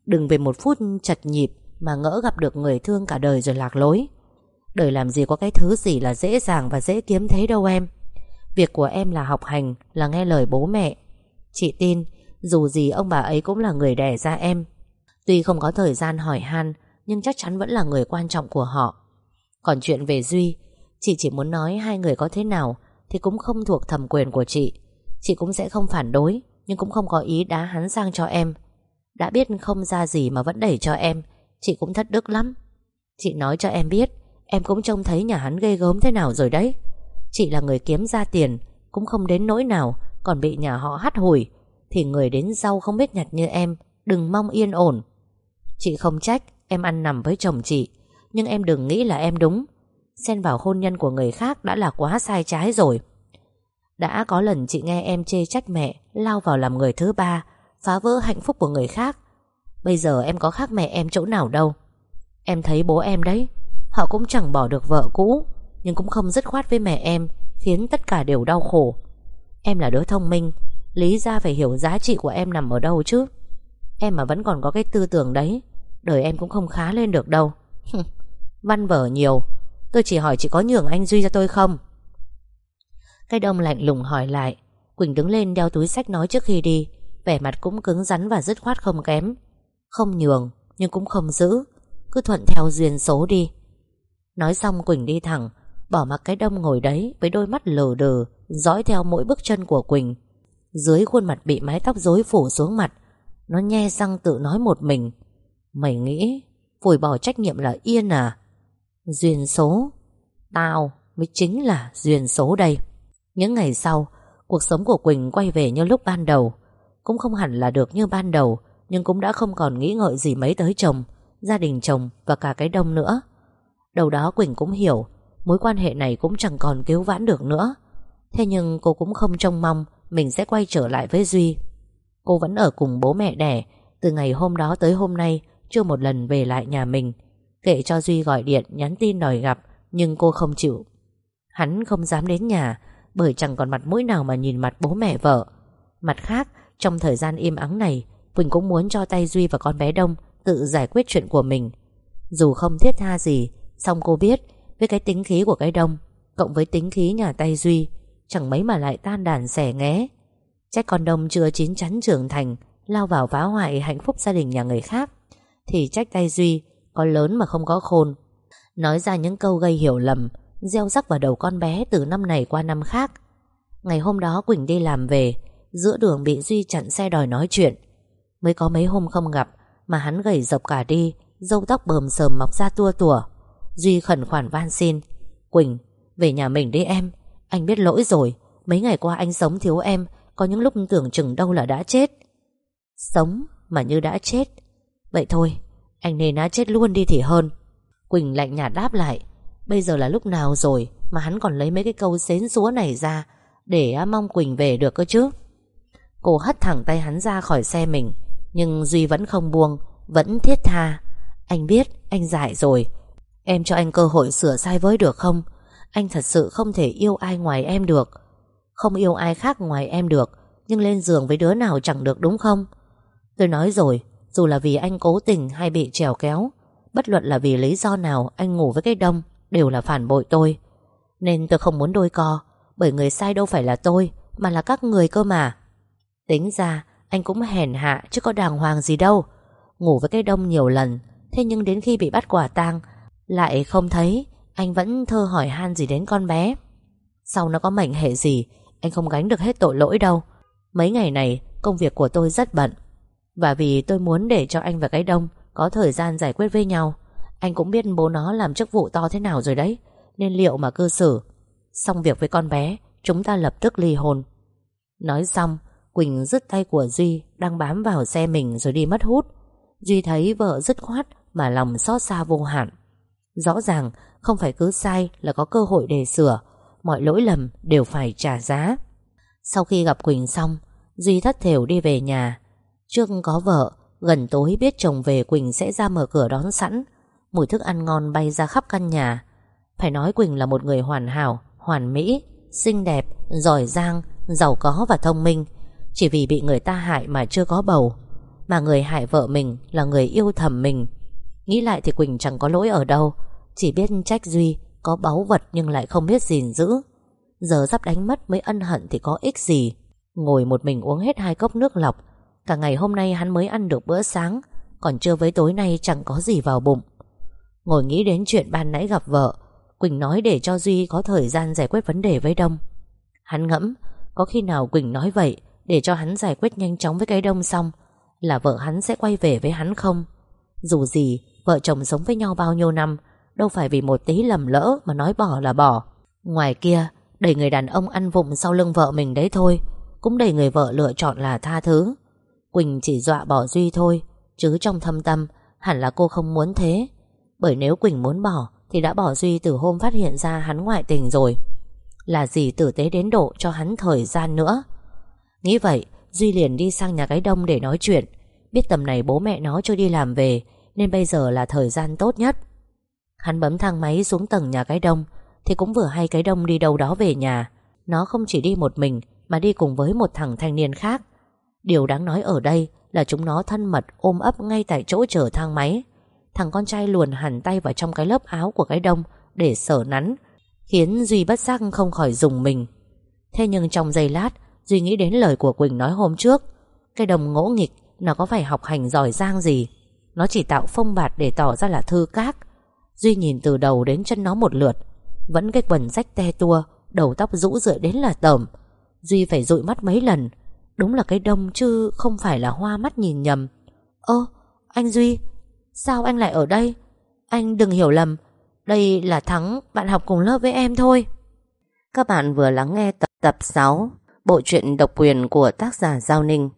Đừng về một phút chật nhịp Mà ngỡ gặp được người thương cả đời rồi lạc lối. Đời làm gì có cái thứ gì là dễ dàng và dễ kiếm thế đâu em. Việc của em là học hành, Là nghe lời bố mẹ. Chị tin, Dù gì ông bà ấy cũng là người đẻ ra em. Tuy không có thời gian hỏi han, Nhưng chắc chắn vẫn là người quan trọng của họ. Còn chuyện về Duy, Chị chỉ muốn nói hai người có thế nào Thì cũng không thuộc thẩm quyền của chị. Chị cũng sẽ không phản đối, Nhưng cũng không có ý đá hắn sang cho em. Đã biết không ra gì mà vẫn đẩy cho em, Chị cũng thất đức lắm. Chị nói cho em biết, Em cũng trông thấy nhà hắn ghê gớm thế nào rồi đấy. Chị là người kiếm ra tiền, Cũng không đến nỗi nào, Còn bị nhà họ hắt hủi, Thì người đến rau không biết nhặt như em, Đừng mong yên ổn. Chị không trách, em ăn nằm với chồng chị, Nhưng em đừng nghĩ là em đúng. Xen vào hôn nhân của người khác đã là quá sai trái rồi. Đã có lần chị nghe em chê trách mẹ, Lao vào làm người thứ ba, Phá vỡ hạnh phúc của người khác. Bây giờ em có khác mẹ em chỗ nào đâu. Em thấy bố em đấy, Họ cũng chẳng bỏ được vợ cũ, Nhưng cũng không dứt khoát với mẹ em, Khiến tất cả đều đau khổ. Em là đứa thông minh, Lý ra phải hiểu giá trị của em nằm ở đâu chứ. Em mà vẫn còn có cái tư tưởng đấy, Đời em cũng không khá lên được đâu. Văn vở nhiều. Tôi chỉ hỏi chị có nhường anh Duy cho tôi không? Cái đông lạnh lùng hỏi lại. Quỳnh đứng lên đeo túi sách nói trước khi đi. Vẻ mặt cũng cứng rắn và dứt khoát không kém. Không nhường, Nhưng cũng không giữ. Cứ thuận theo duyên số đi. Nói xong Quỳnh đi thẳng, Bỏ mặc cái đông ngồi đấy Với đôi mắt lờ đờ, Dõi theo mỗi bước chân của Quỳnh. Dưới khuôn mặt bị mái tóc rối phủ xuống mặt, Nó nhe răng tự nói một mình. Mày nghĩ Phủi bỏ trách nhiệm là yên à? Duyên số? Tao mới chính là duyên số đây. Những ngày sau, Cuộc sống của Quỳnh quay về như lúc ban đầu. Cũng không hẳn là được như ban đầu, Nhưng cũng đã không còn nghĩ ngợi gì mấy tới chồng, Gia đình chồng và cả cái đông nữa. Đầu đó Quỳnh cũng hiểu, Mối quan hệ này cũng chẳng còn cứu vãn được nữa. Thế nhưng cô cũng không trông mong Mình sẽ quay trở lại với Duy. Cô vẫn ở cùng bố mẹ đẻ, Từ ngày hôm đó tới hôm nay Chưa một lần về lại nhà mình. Kệ cho Duy gọi điện, nhắn tin đòi gặp, Nhưng cô không chịu. Hắn không dám đến nhà bởi chẳng còn mặt mũi nào mà nhìn mặt bố mẹ vợ. Mặt khác, Trong thời gian im ắng này, Quỳnh cũng muốn cho tay Duy và con bé Đông Tự giải quyết chuyện của mình. Dù không thiết tha gì, song cô biết, Với cái tính khí của cái đông, Cộng với tính khí nhà tay Duy, Chẳng mấy mà lại tan đàn xẻ nghé. Trách con đông chưa chín chắn trưởng thành, Lao vào phá hoại hạnh phúc gia đình nhà người khác, Thì trách tay Duy Có lớn mà không có khôn. Nói ra những câu gây hiểu lầm Gieo rắc vào đầu con bé từ năm này qua năm khác. Ngày hôm đó Quỳnh đi làm về Giữa đường bị Duy chặn xe đòi nói chuyện. Mới có mấy hôm không gặp Mà hắn gầy dọc cả đi Dâu tóc bờm sờm mọc ra tua tủa. Duy khẩn khoản van xin Quỳnh, về nhà mình đi em. Anh biết lỗi rồi Mấy ngày qua anh sống thiếu em Có những lúc tưởng chừng đâu là đã chết. Sống mà như đã chết? Vậy thôi, anh nên đã chết luôn đi thì hơn. Quỳnh lạnh nhạt đáp lại Bây giờ là lúc nào rồi Mà hắn còn lấy mấy cái câu xến xúa này ra Để à, mong Quỳnh về được cơ chứ? Cô hất thẳng tay hắn ra khỏi xe mình, Nhưng Duy vẫn không buông, Vẫn thiết tha. Anh biết, anh dại rồi. Em cho anh cơ hội sửa sai với được không? Anh thật sự không thể yêu ai ngoài em được. Không yêu ai khác ngoài em được, Nhưng lên giường với đứa nào chẳng được đúng không? Tôi nói rồi, Dù là vì anh cố tình hay bị trèo kéo, Bất luận là vì lý do nào Anh ngủ với cái đông Đều là phản bội tôi. Nên tôi không muốn đôi co, Bởi người sai đâu phải là tôi, Mà là các người cơ mà. Tính ra, anh cũng hèn hạ Chứ có đàng hoàng gì đâu. Ngủ với cái đông nhiều lần, Thế nhưng đến khi bị bắt quả tang, lại không thấy Anh vẫn thơ hỏi han gì đến con bé. Sau nó có mảnh hệ gì, Anh không gánh được hết tội lỗi đâu. Mấy ngày này, công việc của tôi rất bận. Và vì tôi muốn để cho anh và cái đông Có thời gian giải quyết với nhau anh cũng biết bố nó làm chức vụ to thế nào rồi đấy, Nên liệu mà cư xử. Xong việc với con bé, Chúng ta lập tức ly hôn. Nói xong, Quỳnh dứt tay của Duy Đang bám vào xe mình rồi đi mất hút. Duy thấy vợ dứt khoát Mà lòng xót xa vô hạn. Rõ ràng, không phải cứ sai là có cơ hội để sửa, Mọi lỗi lầm đều phải trả giá. Sau khi gặp Quỳnh xong, Duy thất thểu đi về nhà. Trước có vợ, Gần tối biết chồng về Quỳnh sẽ ra mở cửa đón sẵn. Mùi thức ăn ngon bay ra khắp căn nhà. Phải nói Quỳnh là một người hoàn hảo Hoàn mỹ, xinh đẹp, giỏi giang Giàu có và thông minh. Chỉ vì bị người ta hại mà chưa có bầu. Mà người hại vợ mình Là người yêu thầm mình. Nghĩ lại thì Quỳnh chẳng có lỗi ở đâu. Chỉ biết trách Duy Có báu vật nhưng lại không biết gìn giữ. Giờ sắp đánh mất mới ân hận thì có ích gì? Ngồi một mình uống hết hai cốc nước lọc. Cả ngày hôm nay hắn mới ăn được bữa sáng. Còn trưa với tối nay chẳng có gì vào bụng. Ngồi nghĩ đến chuyện ban nãy gặp vợ, Quỳnh nói để cho Duy có thời gian giải quyết vấn đề với Đông. Hắn ngẫm, Có khi nào Quỳnh nói vậy Để cho hắn giải quyết nhanh chóng với cái Đông xong, Là vợ hắn sẽ quay về với hắn không? Dù gì, Vợ chồng sống với nhau bao nhiêu năm, Đâu phải vì một tí lầm lỡ mà nói bỏ là bỏ. Ngoài kia Đầy người đàn ông ăn vụng sau lưng vợ mình đấy thôi, Cũng đầy người vợ lựa chọn là tha thứ. Quỳnh chỉ dọa bỏ Duy thôi, Chứ trong thâm tâm, Hẳn là cô không muốn thế. Bởi nếu Quỳnh muốn bỏ, Thì đã bỏ Duy từ hôm phát hiện ra hắn ngoại tình rồi. Là gì tử tế đến độ cho hắn thời gian nữa? Nghĩ vậy, Duy liền đi sang nhà cái đông để nói chuyện. Biết tầm này bố mẹ nó chưa đi làm về, Nên bây giờ là thời gian tốt nhất. Hắn bấm thang máy xuống tầng nhà cái đông, Thì cũng vừa hay cái đông đi đâu đó về nhà. Nó không chỉ đi một mình, Mà đi cùng với một thằng thanh niên khác. Điều đáng nói ở đây là chúng nó thân mật ôm ấp ngay tại chỗ chở thang máy. Thằng con trai luồn hẳn tay vào trong cái lớp áo của cái đông để sở nắn, khiến Duy bất giác không khỏi dùng mình. Thế nhưng trong giây lát, Duy nghĩ đến lời của Quỳnh nói hôm trước. Cái đồng ngỗ nghịch, nó có phải học hành giỏi giang gì? Nó chỉ tạo phong bạt để tỏ ra là thư các. Duy nhìn từ đầu đến chân nó một lượt, vẫn cái quần rách te tua, đầu tóc rũ rượi đến là tởm. Duy phải dụi mắt mấy lần Đúng là cái đông chứ không phải là hoa mắt nhìn nhầm Ơ anh Duy Sao anh lại ở đây? Anh đừng hiểu lầm. Đây là Thắng, bạn học cùng lớp với em thôi. Các bạn vừa lắng nghe tập tập 6 Bộ truyện độc quyền của tác giả Giao Ninh.